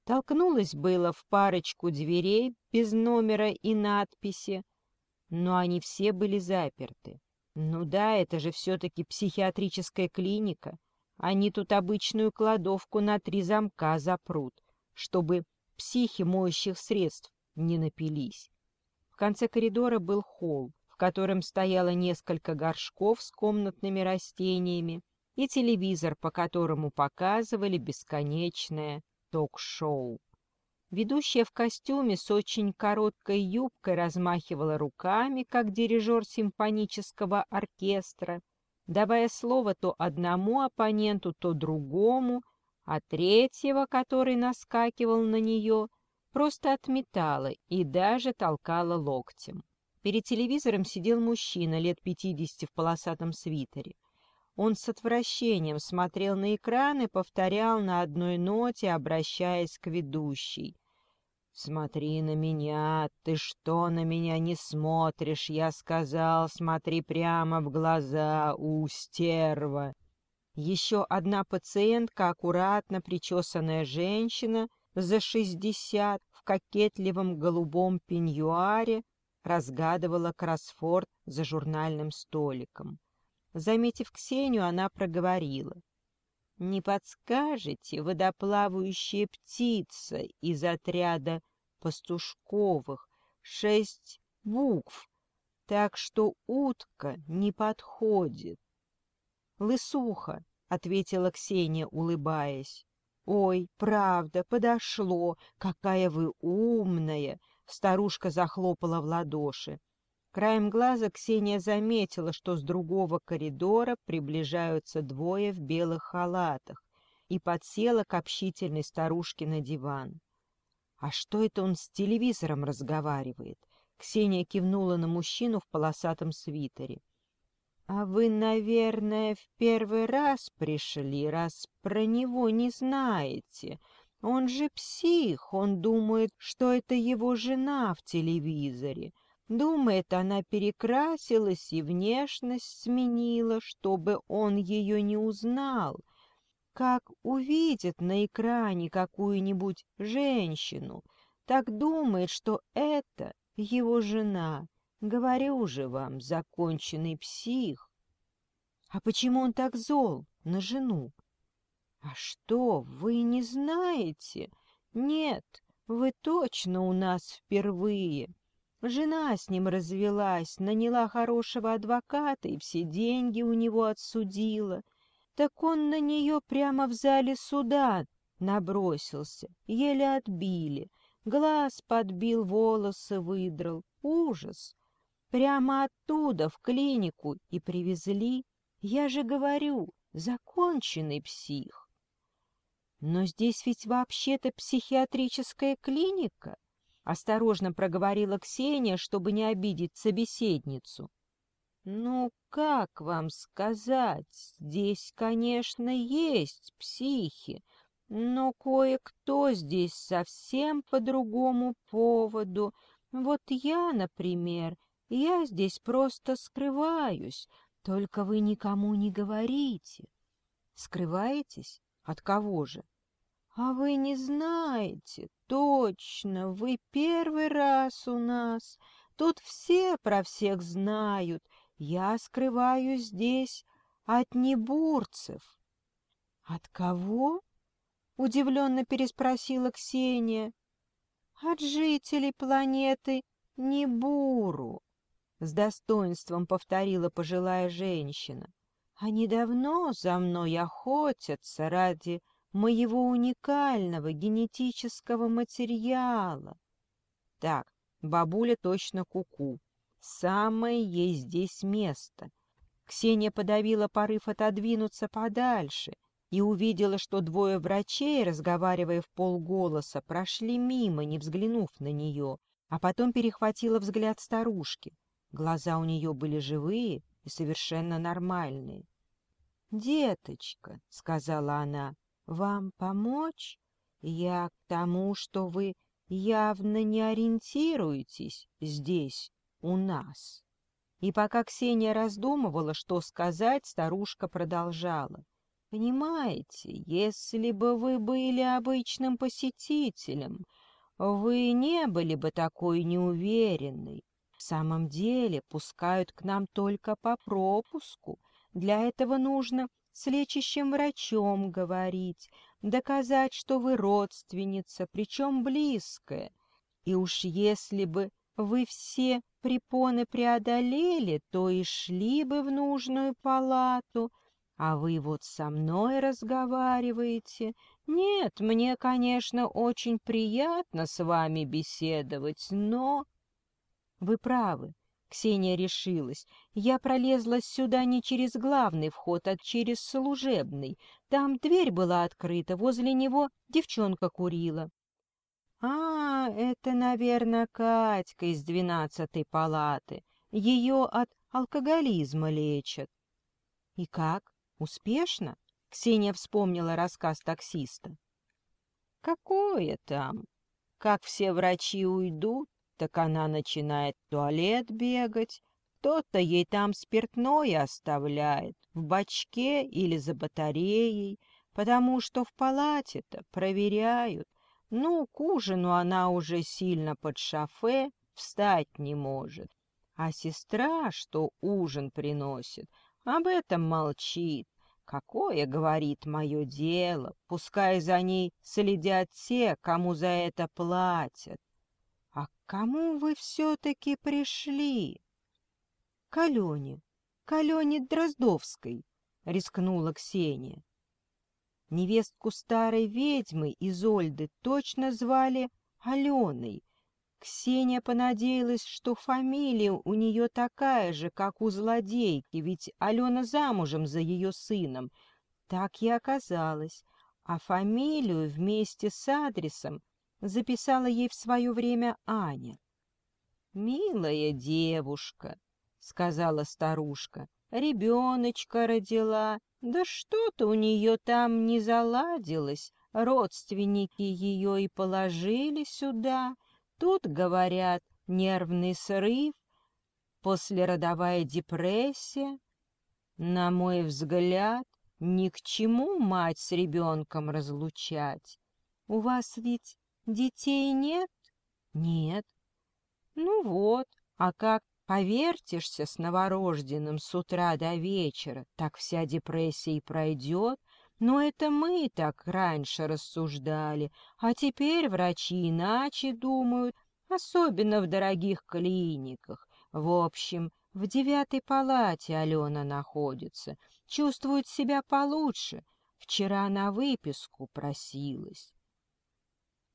Толкнулась было в парочку дверей без номера и надписи, но они все были заперты. Ну да, это же все-таки психиатрическая клиника. Они тут обычную кладовку на три замка запрут, чтобы психи моющих средств не напились. В конце коридора был холл, в котором стояло несколько горшков с комнатными растениями и телевизор, по которому показывали бесконечное ток-шоу. Ведущая в костюме с очень короткой юбкой размахивала руками, как дирижер симфонического оркестра, давая слово то одному оппоненту, то другому, а третьего, который наскакивал на нее, просто отметала и даже толкала локтем. Перед телевизором сидел мужчина лет пятидесяти в полосатом свитере. Он с отвращением смотрел на экран и повторял на одной ноте, обращаясь к ведущей. «Смотри на меня, ты что на меня не смотришь? Я сказал, смотри прямо в глаза, у стерва!» Еще одна пациентка, аккуратно причесанная женщина, за шестьдесят, в кокетливом голубом пеньюаре, разгадывала кроссфорд за журнальным столиком. Заметив Ксению, она проговорила. «Не подскажете, водоплавающая птица из отряда пастушковых, шесть букв, так что утка не подходит. «Лысуха», — ответила Ксения, улыбаясь. «Ой, правда, подошло, какая вы умная!» Старушка захлопала в ладоши. Краем глаза Ксения заметила, что с другого коридора приближаются двое в белых халатах, и подсела к общительной старушке на диван. «А что это он с телевизором разговаривает?» Ксения кивнула на мужчину в полосатом свитере. «А вы, наверное, в первый раз пришли, раз про него не знаете. Он же псих, он думает, что это его жена в телевизоре. Думает, она перекрасилась и внешность сменила, чтобы он ее не узнал. Как увидит на экране какую-нибудь женщину, так думает, что это его жена. Говорю же вам, законченный псих. А почему он так зол на жену? А что, вы не знаете? Нет, вы точно у нас впервые. Жена с ним развелась, наняла хорошего адвоката и все деньги у него отсудила. Так он на нее прямо в зале суда набросился, еле отбили. Глаз подбил, волосы выдрал. Ужас! Прямо оттуда, в клинику, и привезли. Я же говорю, законченный псих. Но здесь ведь вообще-то психиатрическая клиника, осторожно проговорила Ксения, чтобы не обидеть собеседницу. Ну, как вам сказать, здесь, конечно, есть психи, но кое-кто здесь совсем по другому поводу. Вот я, например, я здесь просто скрываюсь, только вы никому не говорите. Скрываетесь? От кого же? А вы не знаете, точно, вы первый раз у нас. Тут все про всех знают. Я скрываюсь здесь от небурцев. От кого? Удивленно переспросила Ксения. От жителей планеты Небуру. С достоинством повторила пожилая женщина. Они давно за мной охотятся ради моего уникального генетического материала. Так, бабуля точно куку. -ку. Самое ей здесь место. Ксения подавила порыв отодвинуться подальше и увидела, что двое врачей, разговаривая в полголоса, прошли мимо, не взглянув на нее, а потом перехватила взгляд старушки. Глаза у нее были живые и совершенно нормальные. «Деточка», — сказала она, — «вам помочь? Я к тому, что вы явно не ориентируетесь здесь, у нас». И пока Ксения раздумывала, что сказать, старушка продолжала. «Понимаете, если бы вы были обычным посетителем, вы не были бы такой неуверенной, в самом деле пускают к нам только по пропуску. Для этого нужно с лечащим врачом говорить, доказать, что вы родственница, причем близкая. И уж если бы вы все препоны преодолели, то и шли бы в нужную палату, а вы вот со мной разговариваете. Нет, мне, конечно, очень приятно с вами беседовать, но... Вы правы. Ксения решилась. Я пролезла сюда не через главный вход, а через служебный. Там дверь была открыта, возле него девчонка курила. А, это, наверное, Катька из двенадцатой палаты. Ее от алкоголизма лечат. И как? Успешно? Ксения вспомнила рассказ таксиста. Какое там? Как все врачи уйдут, так она начинает в туалет бегать, кто-то ей там спиртное оставляет, в бачке или за батареей, потому что в палате-то проверяют. Ну, к ужину она уже сильно под шофе, встать не может. А сестра, что ужин приносит, об этом молчит. Какое, говорит, мое дело, пускай за ней следят те, кому за это платят. А к кому вы все-таки пришли? — К Алене, к Алене Дроздовской, — рискнула Ксения. Невестку старой ведьмы Изольды точно звали Аленой. Ксения понадеялась, что фамилия у нее такая же, как у злодейки, ведь Алена замужем за ее сыном. Так и оказалось. А фамилию вместе с адресом записала ей в свое время Аня. «Милая девушка», — сказала старушка, — «ребеночка родила, да что-то у нее там не заладилось, родственники ее и положили сюда. Тут, говорят, нервный срыв, послеродовая депрессия. На мой взгляд, ни к чему мать с ребенком разлучать. У вас ведь детей нет? Нет. Ну вот, а как Повертишься с новорожденным с утра до вечера, так вся депрессия и пройдет. Но это мы так раньше рассуждали, а теперь врачи иначе думают, особенно в дорогих клиниках. В общем, в девятой палате Алена находится, чувствует себя получше. Вчера на выписку просилась.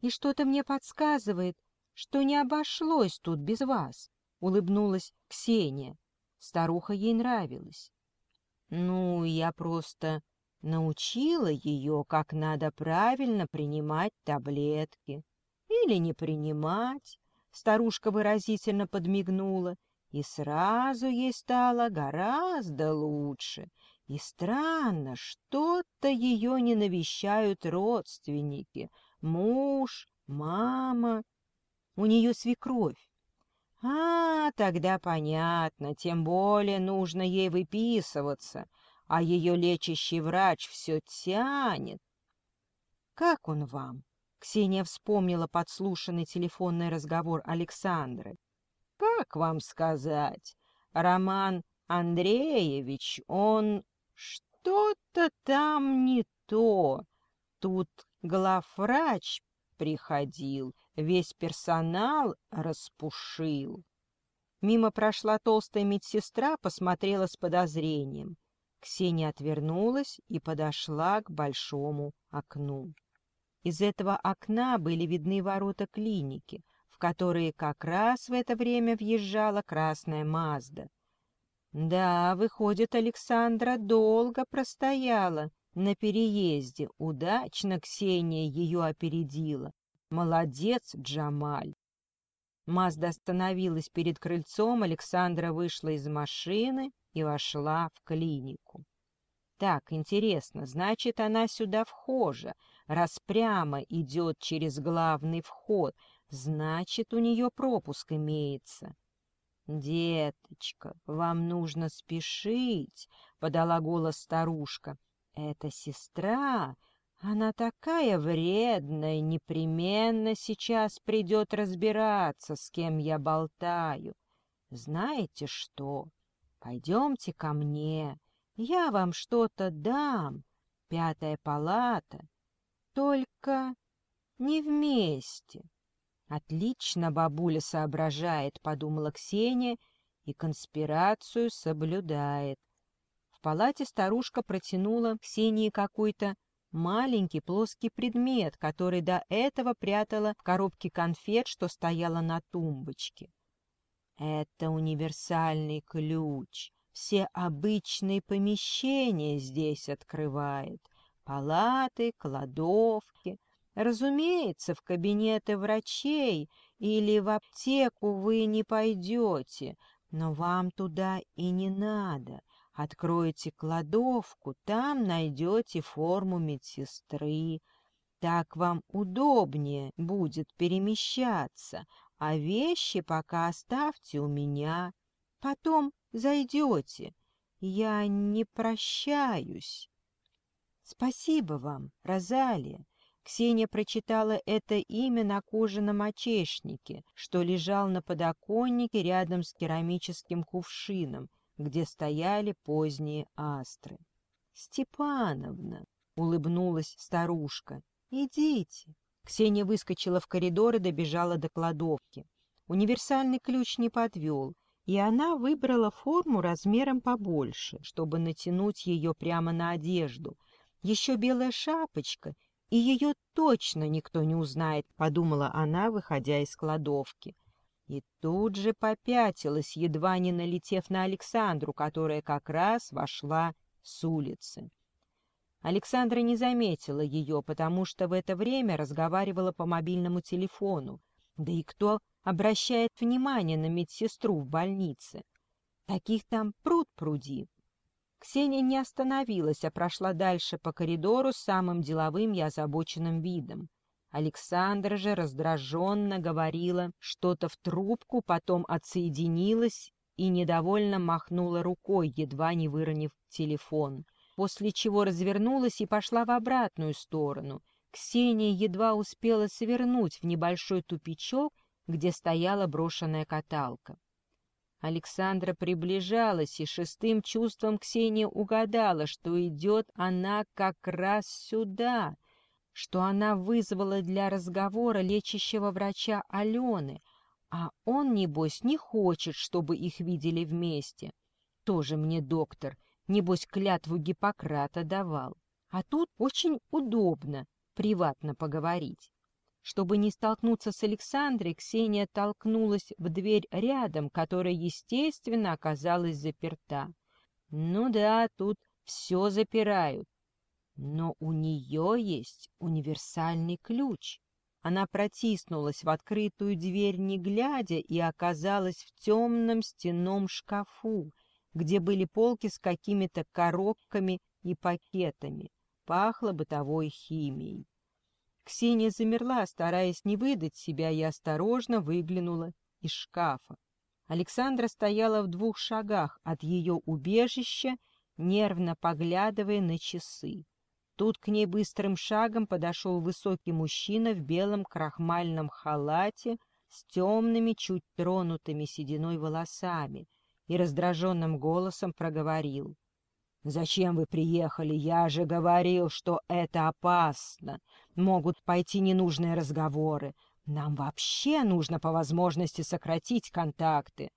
И что-то мне подсказывает, что не обошлось тут без вас. — улыбнулась Ксения. Старуха ей нравилась. «Ну, я просто научила ее, как надо правильно принимать таблетки. Или не принимать». Старушка выразительно подмигнула, и сразу ей стало гораздо лучше. И странно, что-то ее не навещают родственники, муж, мама. У нее свекровь. А, тогда понятно, тем более нужно ей выписываться, а ее лечащий врач все тянет. Как он вам? Ксения вспомнила подслушанный телефонный разговор Александры. Как вам сказать? Роман Андреевич, он что-то там не то. Тут главврач приходил, весь персонал распушил. Мимо прошла толстая медсестра, посмотрела с подозрением. Ксения отвернулась и подошла к большому окну. Из этого окна были видны ворота клиники, в которые как раз в это время въезжала красная Мазда. Да, выходит, Александра долго простояла на переезде. Удачно Ксения ее опередила. Молодец, Джамаль. Мазда остановилась перед крыльцом, Александра вышла из машины и вошла в клинику. Так, интересно, значит, она сюда вхожа, раз прямо идет через главный вход, значит, у нее пропуск имеется. «Деточка, вам нужно спешить», — подала голос старушка. «Это сестра, она такая вредная, непременно сейчас придет разбираться, с кем я болтаю. Знаете что? Пойдемте ко мне, я вам что-то дам. Пятая палата. Только не вместе. Отлично бабуля соображает, подумала Ксения, и конспирацию соблюдает. В палате старушка протянула Ксении какой-то маленький плоский предмет, который до этого прятала в коробке конфет, что стояла на тумбочке. Это универсальный ключ. Все обычные помещения здесь открывает. Палаты, кладовки. Разумеется, в кабинеты врачей или в аптеку вы не пойдете, но вам туда и не надо. Откроете кладовку, там найдете форму медсестры. Так вам удобнее будет перемещаться, а вещи пока оставьте у меня. Потом зайдете. Я не прощаюсь. Спасибо вам, Розалия. Ксения прочитала это имя на кожаном очешнике, что лежал на подоконнике рядом с керамическим кувшином, где стояли поздние астры. «Степановна!» — улыбнулась старушка. «Идите, Ксения выскочила в коридор и добежала до кладовки. Универсальный ключ не подвел, и она выбрала форму размером побольше, чтобы натянуть ее прямо на одежду. Еще белая шапочка, и ее точно никто не узнает, подумала она, выходя из кладовки. И тут же попятилась, едва не налетев на Александру, которая как раз вошла с улицы. Александра не заметила ее, потому что в это время разговаривала по мобильному телефону. Да и кто обращает внимание на медсестру в больнице? Таких там пруд пруди. Ксения не остановилась, а прошла дальше по коридору с самым деловым и озабоченным видом. Александра же раздраженно говорила что-то в трубку, потом отсоединилась и недовольно махнула рукой, едва не выронив телефон — после чего развернулась и пошла в обратную сторону. Ксения едва успела свернуть в небольшой тупичок, где стояла брошенная каталка. Александра приближалась, и шестым чувством Ксения угадала, что идет она как раз сюда, что она вызвала для разговора лечащего врача Алены, а он, небось, не хочет, чтобы их видели вместе. Тоже мне доктор — Небось, клятву Гиппократа давал. А тут очень удобно приватно поговорить. Чтобы не столкнуться с Александрой, Ксения толкнулась в дверь рядом, которая, естественно, оказалась заперта. Ну да, тут все запирают. Но у нее есть универсальный ключ. Она протиснулась в открытую дверь, не глядя, и оказалась в темном стенном шкафу, где были полки с какими-то коробками и пакетами. Пахло бытовой химией. Ксения замерла, стараясь не выдать себя, и осторожно выглянула из шкафа. Александра стояла в двух шагах от ее убежища, нервно поглядывая на часы. Тут к ней быстрым шагом подошел высокий мужчина в белом крахмальном халате с темными, чуть тронутыми сединой волосами — и раздраженным голосом проговорил. «Зачем вы приехали? Я же говорил, что это опасно. Могут пойти ненужные разговоры. Нам вообще нужно по возможности сократить контакты».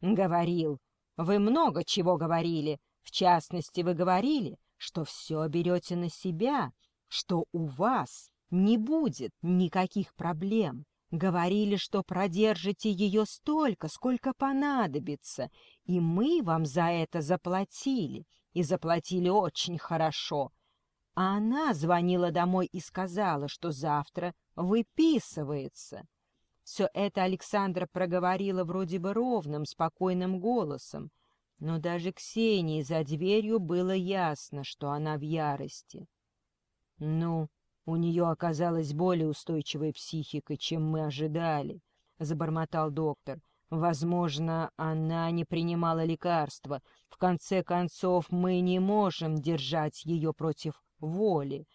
«Говорил. Вы много чего говорили. В частности, вы говорили, что все берете на себя, что у вас не будет никаких проблем. Говорили, что продержите ее столько, сколько понадобится, и мы вам за это заплатили, и заплатили очень хорошо. А она звонила домой и сказала, что завтра выписывается. Все это Александра проговорила вроде бы ровным, спокойным голосом, но даже Ксении за дверью было ясно, что она в ярости. — Ну, у нее оказалась более устойчивая психика, чем мы ожидали, — забормотал доктор. Возможно, она не принимала лекарства. В конце концов, мы не можем держать ее против воли.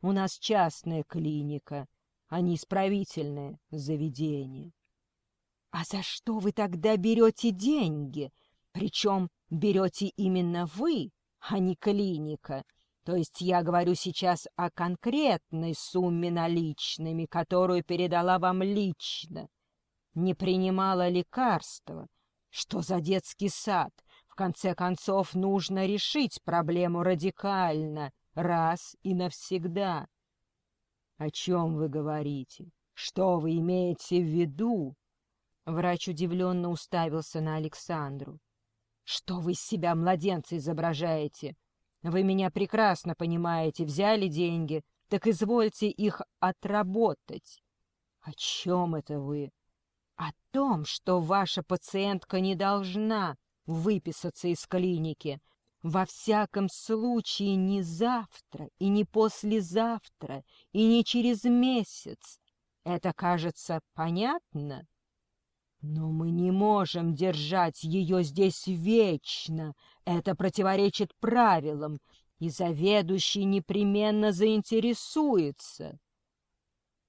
У нас частная клиника, а не исправительное заведение. — А за что вы тогда берете деньги? Причем берете именно вы, а не клиника? То есть я говорю сейчас о конкретной сумме наличными, которую передала вам лично. Не принимала лекарства. Что за детский сад? В конце концов, нужно решить проблему радикально, раз и навсегда. О чем вы говорите? Что вы имеете в виду? Врач удивленно уставился на Александру. Что вы из себя младенца изображаете? Вы меня прекрасно понимаете, взяли деньги, так извольте их отработать. О чем это вы? О том, что ваша пациентка не должна выписаться из клиники. Во всяком случае, не завтра, и не послезавтра, и не через месяц. Это кажется понятно? Но мы не можем держать ее здесь вечно. Это противоречит правилам, и заведующий непременно заинтересуется.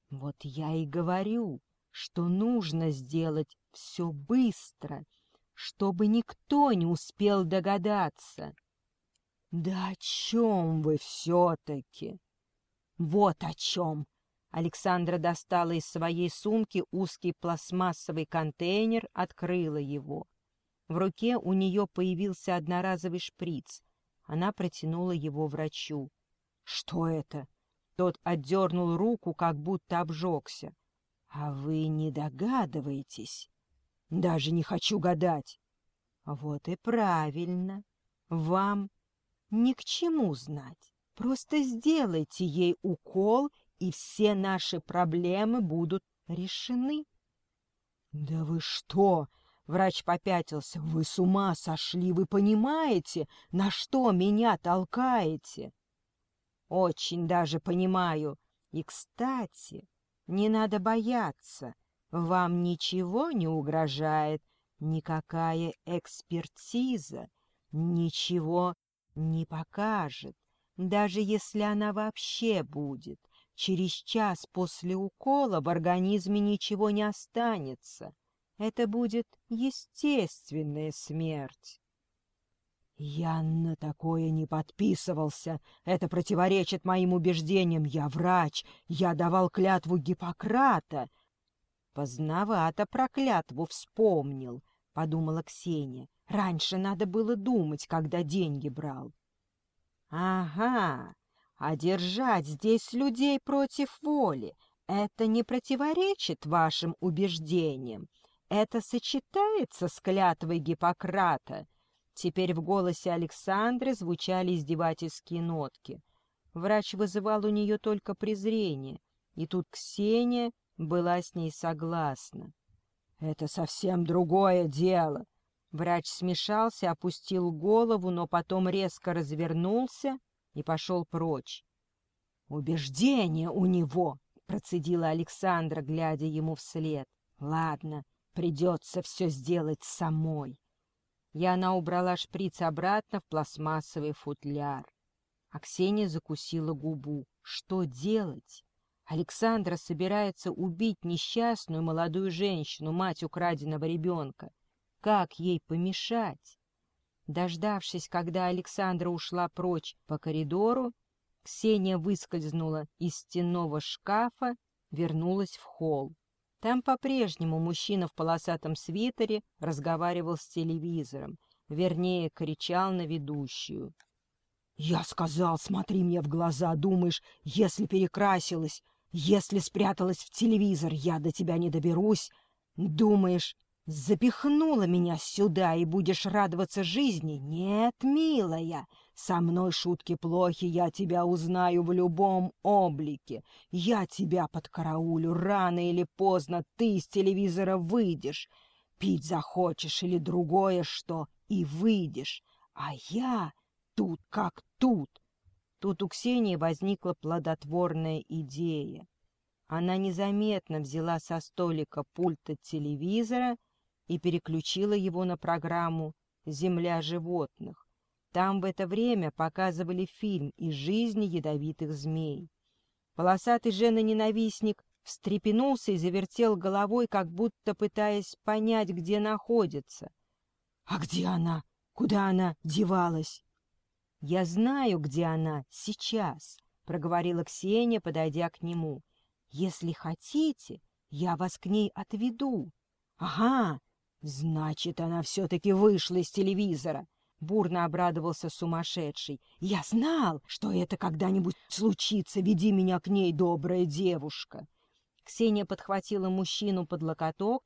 Вот я и говорю, что нужно сделать все быстро, чтобы никто не успел догадаться. Да о чем вы все-таки? Вот о чем. Александра достала из своей сумки узкий пластмассовый контейнер, открыла его. В руке у нее появился одноразовый шприц. Она протянула его врачу. — Что это? Тот отдернул руку, как будто обжегся. — А вы не догадываетесь? — Даже не хочу гадать. — Вот и правильно. Вам ни к чему знать. Просто сделайте ей укол, и все наши проблемы будут решены. — Да вы что? Врач попятился. — Вы с ума сошли, вы понимаете, на что меня толкаете? — Очень даже понимаю. И, кстати, не надо бояться. Вам ничего не угрожает, никакая экспертиза, ничего не покажет, даже если она вообще будет. Через час после укола в организме ничего не останется. Это будет естественная смерть. Я на такое не подписывался. Это противоречит моим убеждениям. Я врач. Я давал клятву Гиппократа. Поздновато про клятву вспомнил, — подумала Ксения. Раньше надо было думать, когда деньги брал. Ага, а держать здесь людей против воли — это не противоречит вашим убеждениям. Это сочетается с клятвой Гиппократа. Теперь в голосе Александры звучали издевательские нотки. Врач вызывал у нее только презрение, и тут Ксения была с ней согласна. — Это совсем другое дело. Врач смешался, опустил голову, но потом резко развернулся и пошел прочь. — Убеждение у него! — процедила Александра, глядя ему вслед. — Ладно, придется все сделать самой и она убрала шприц обратно в пластмассовый футляр. А Ксения закусила губу. Что делать? Александра собирается убить несчастную молодую женщину, мать украденного ребенка. Как ей помешать? Дождавшись, когда Александра ушла прочь по коридору, Ксения выскользнула из стенного шкафа, вернулась в холл. Там по-прежнему мужчина в полосатом свитере разговаривал с телевизором, вернее, кричал на ведущую. «Я сказал, смотри мне в глаза, думаешь, если перекрасилась, если спряталась в телевизор, я до тебя не доберусь, думаешь, запихнула меня сюда и будешь радоваться жизни? Нет, милая, со мной шутки плохи, я тебя узнаю в любом облике. Я тебя подкараулю, рано или поздно ты из телевизора выйдешь. Пить захочешь или другое что, и выйдешь. А я тут как тут. Тут у Ксении возникла плодотворная идея. Она незаметно взяла со столика пульт от телевизора и переключила его на программу «Земля животных». Там в это время показывали фильм из жизни ядовитых змей. Полосатый жена-ненавистник встрепенулся и завертел головой, как будто пытаясь понять, где находится. — А где она? Куда она девалась? — Я знаю, где она сейчас, — проговорила Ксения, подойдя к нему. — Если хотите, я вас к ней отведу. — Ага, значит, она все-таки вышла из телевизора. — бурно обрадовался сумасшедший. «Я знал, что это когда-нибудь случится. Веди меня к ней, добрая девушка!» Ксения подхватила мужчину под локоток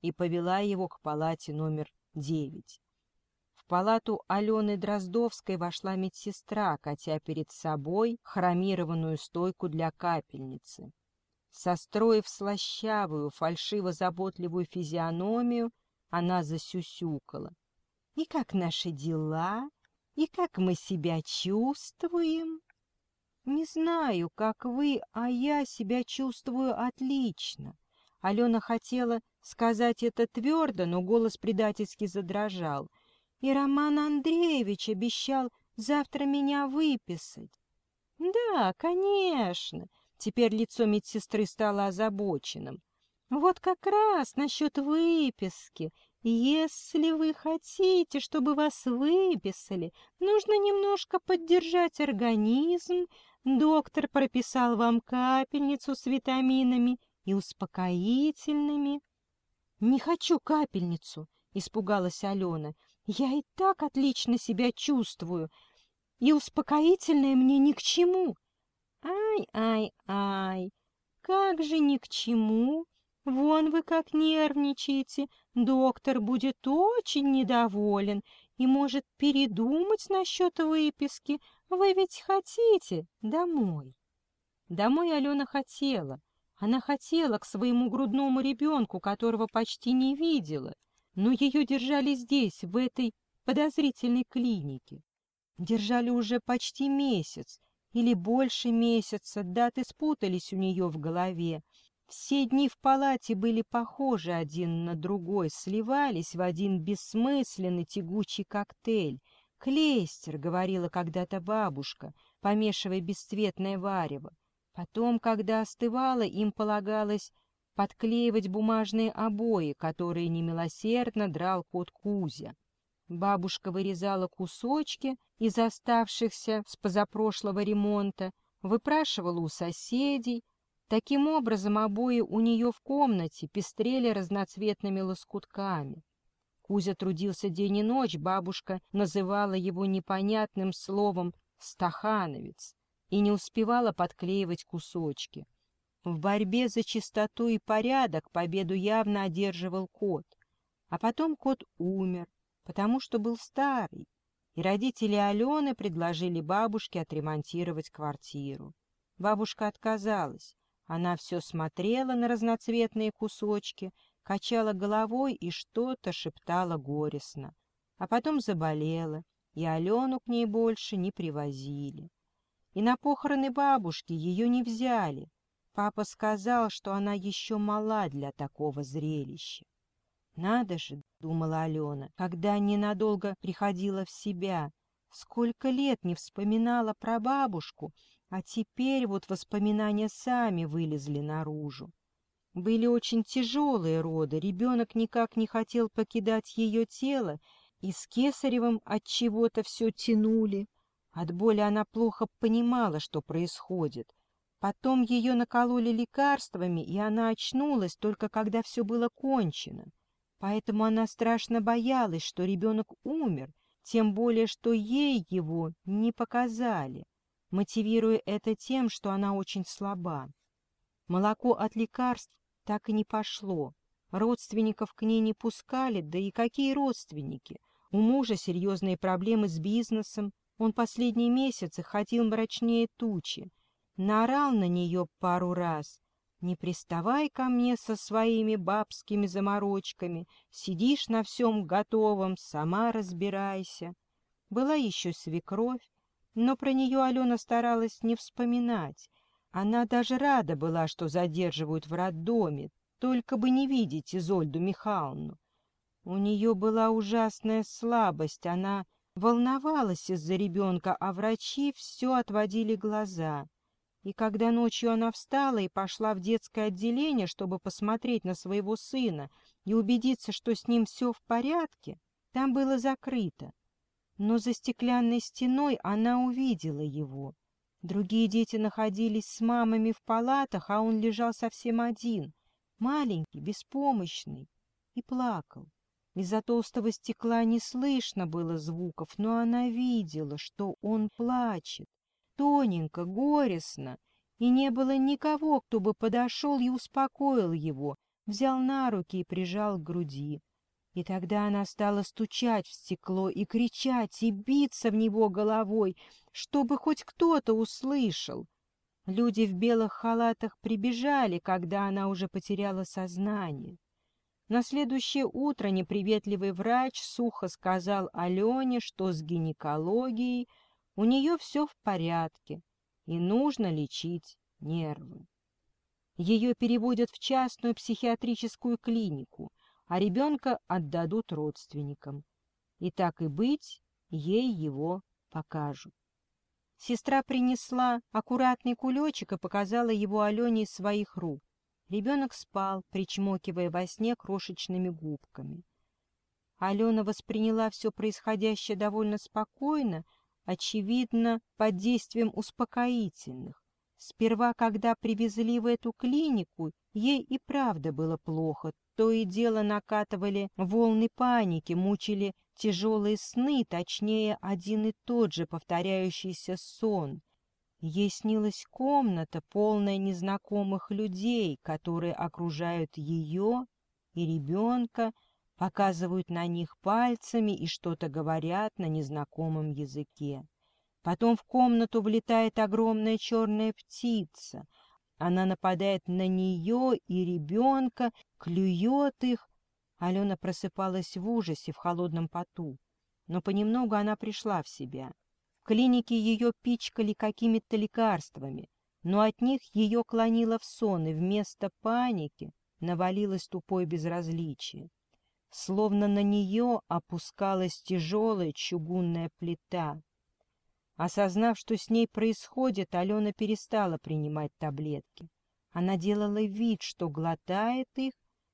и повела его к палате номер девять. В палату Алены Дроздовской вошла медсестра, катя перед собой хромированную стойку для капельницы. Состроив слащавую, фальшиво-заботливую физиономию, она засюсюкала. И как наши дела? И как мы себя чувствуем? Не знаю, как вы, а я себя чувствую отлично. Алена хотела сказать это твердо, но голос предательски задрожал. И Роман Андреевич обещал завтра меня выписать. Да, конечно. Теперь лицо медсестры стало озабоченным. Вот как раз насчет выписки. Если вы хотите, чтобы вас выписали, нужно немножко поддержать организм, Доктор прописал вам капельницу с витаминами и успокоительными. — Не хочу капельницу, — испугалась Алена. — Я и так отлично себя чувствую, и успокоительное мне ни к чему. Ай-ай-ай, как же ни к чему. Вон вы как нервничаете. Доктор будет очень недоволен и может передумать насчет выписки. Вы ведь хотите домой? Домой Алена хотела. Она хотела к своему грудному ребенку, которого почти не видела, но ее держали здесь, в этой подозрительной клинике. Держали уже почти месяц или больше месяца, даты спутались у нее в голове. Все дни в палате были похожи один на другой, сливались в один бессмысленный тягучий коктейль. «Клейстер», — говорила когда-то бабушка, помешивая бесцветное варево. Потом, когда остывало, им полагалось подклеивать бумажные обои, которые немилосердно драл кот Кузя. Бабушка вырезала кусочки из оставшихся с позапрошлого ремонта, выпрашивала у соседей, Таким образом, обои у нее в комнате пестрели разноцветными лоскутками. Кузя трудился день и ночь, бабушка называла его непонятным словом «стахановец» и не успевала подклеивать кусочки. В борьбе за чистоту и порядок победу явно одерживал кот. А потом кот умер, потому что был старый, и родители Алены предложили бабушке отремонтировать квартиру. Бабушка отказалась. Она все смотрела на разноцветные кусочки, качала головой и что-то шептала горестно. А потом заболела, и Алену к ней больше не привозили. И на похороны бабушки ее не взяли. Папа сказал, что она еще мала для такого зрелища. «Надо же», — думала Алена, когда ненадолго приходила в себя, сколько лет не вспоминала про бабушку а теперь вот воспоминания сами вылезли наружу. Были очень тяжелые роды, ребенок никак не хотел покидать ее тело, и с Кесаревым от чего-то все тянули. От боли она плохо понимала, что происходит. Потом ее накололи лекарствами, и она очнулась только когда все было кончено. Поэтому она страшно боялась, что ребенок умер, тем более, что ей его не показали мотивируя это тем, что она очень слаба. Молоко от лекарств так и не пошло. Родственников к ней не пускали, да и какие родственники? У мужа серьезные проблемы с бизнесом, он последние месяцы ходил мрачнее тучи. Наорал на нее пару раз. «Не приставай ко мне со своими бабскими заморочками, сидишь на всем готовом, сама разбирайся». Была еще свекровь, но про нее Алена старалась не вспоминать. Она даже рада была, что задерживают в роддоме, только бы не видеть Изольду Михайловну. У нее была ужасная слабость, она волновалась из-за ребенка, а врачи все отводили глаза. И когда ночью она встала и пошла в детское отделение, чтобы посмотреть на своего сына и убедиться, что с ним все в порядке, там было закрыто но за стеклянной стеной она увидела его. Другие дети находились с мамами в палатах, а он лежал совсем один, маленький, беспомощный, и плакал. Из-за толстого стекла не слышно было звуков, но она видела, что он плачет, тоненько, горестно, и не было никого, кто бы подошел и успокоил его, взял на руки и прижал к груди. И тогда она стала стучать в стекло и кричать, и биться в него головой, чтобы хоть кто-то услышал. Люди в белых халатах прибежали, когда она уже потеряла сознание. На следующее утро неприветливый врач сухо сказал Алене, что с гинекологией у нее все в порядке и нужно лечить нервы. Ее переводят в частную психиатрическую клинику — а ребенка отдадут родственникам. И так и быть, ей его покажут. Сестра принесла аккуратный кулечек и показала его Алене из своих рук. Ребенок спал, причмокивая во сне крошечными губками. Алена восприняла все происходящее довольно спокойно, очевидно, под действием успокоительных. Сперва, когда привезли в эту клинику, ей и правда было плохо. То и дело накатывали волны паники, мучили тяжелые сны, точнее, один и тот же повторяющийся сон. Ей снилась комната, полная незнакомых людей, которые окружают ее и ребенка, показывают на них пальцами и что-то говорят на незнакомом языке. Потом в комнату влетает огромная черная птица. Она нападает на нее и ребенка, клюет их. Алена просыпалась в ужасе, в холодном поту. Но понемногу она пришла в себя. В клинике ее пичкали какими-то лекарствами, но от них ее клонило в сон, и вместо паники навалилось тупое безразличие словно на нее опускалась тяжелая чугунная плита. Осознав, что с ней происходит, Алена перестала принимать таблетки. Она делала вид, что глотает их,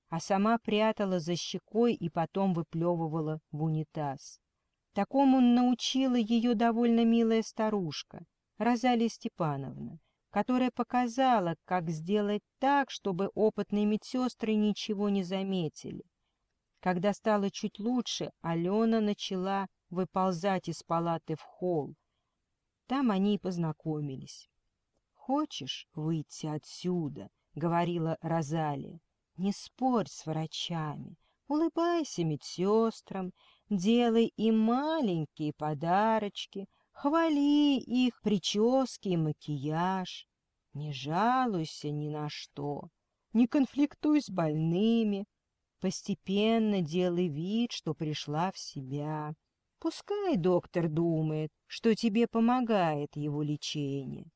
а сама прятала за щекой и потом выплевывала в унитаз. Такому научила ее довольно милая старушка, Розалия Степановна, которая показала, как сделать так, чтобы опытные медсестры ничего не заметили. Когда стало чуть лучше, Алена начала выползать из палаты в холл. Там они и познакомились. «Хочешь выйти отсюда?» — говорила Розалия. «Не спорь с врачами, улыбайся медсестрам, делай им маленькие подарочки, хвали их прически и макияж. Не жалуйся ни на что, не конфликтуй с больными, Постепенно делай вид, что пришла в себя. Пускай доктор думает, что тебе помогает его лечение.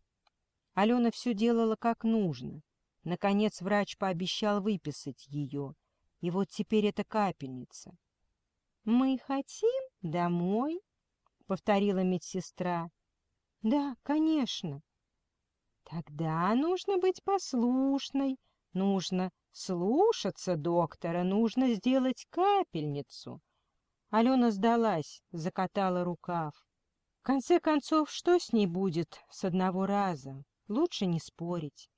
Алена все делала как нужно. Наконец врач пообещал выписать ее. И вот теперь это капельница. — Мы хотим домой, — повторила медсестра. — Да, конечно. — Тогда нужно быть послушной, нужно Слушаться доктора нужно сделать капельницу. Алена сдалась, закатала рукав. В конце концов, что с ней будет с одного раза? Лучше не спорить.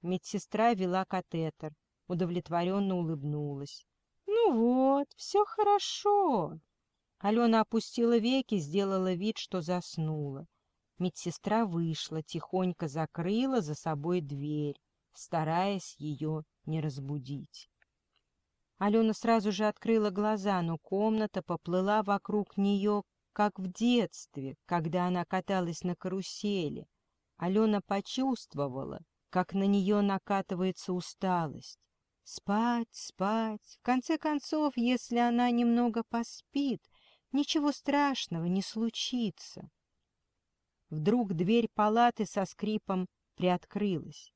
Медсестра вела катетер, удовлетворенно улыбнулась. «Ну вот, все хорошо». Алена опустила веки, сделала вид, что заснула. Медсестра вышла, тихонько закрыла за собой дверь, стараясь ее не разбудить. Алена сразу же открыла глаза, но комната поплыла вокруг нее, как в детстве, когда она каталась на карусели. Алена почувствовала, как на нее накатывается усталость. Спать, спать. В конце концов, если она немного поспит, ничего страшного не случится. Вдруг дверь палаты со скрипом приоткрылась.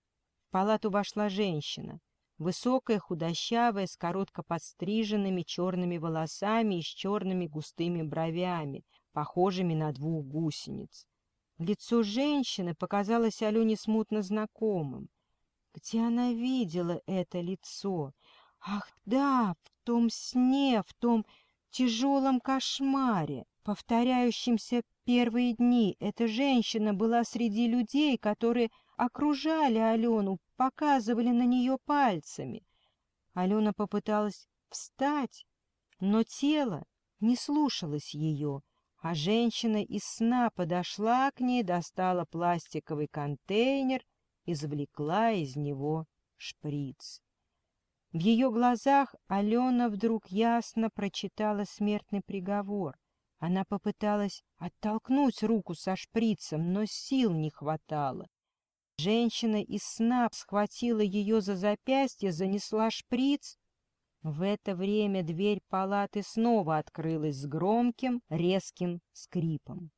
В палату вошла женщина. Высокая, худощавая, с коротко подстриженными черными волосами и с черными густыми бровями, похожими на двух гусениц. Лицо женщины показалось Алене смутно знакомым. Где она видела это лицо? Ах, да, в том сне, в том тяжелом кошмаре, повторяющемся первые дни. Эта женщина была среди людей, которые окружали Алену, показывали на нее пальцами. Алена попыталась встать, но тело не слушалось ее, а женщина из сна подошла к ней, достала пластиковый контейнер, извлекла из него шприц. В ее глазах Алена вдруг ясно прочитала смертный приговор. Она попыталась оттолкнуть руку со шприцем, но сил не хватало. Женщина из сна схватила ее за запястье, занесла шприц. В это время дверь палаты снова открылась с громким, резким скрипом.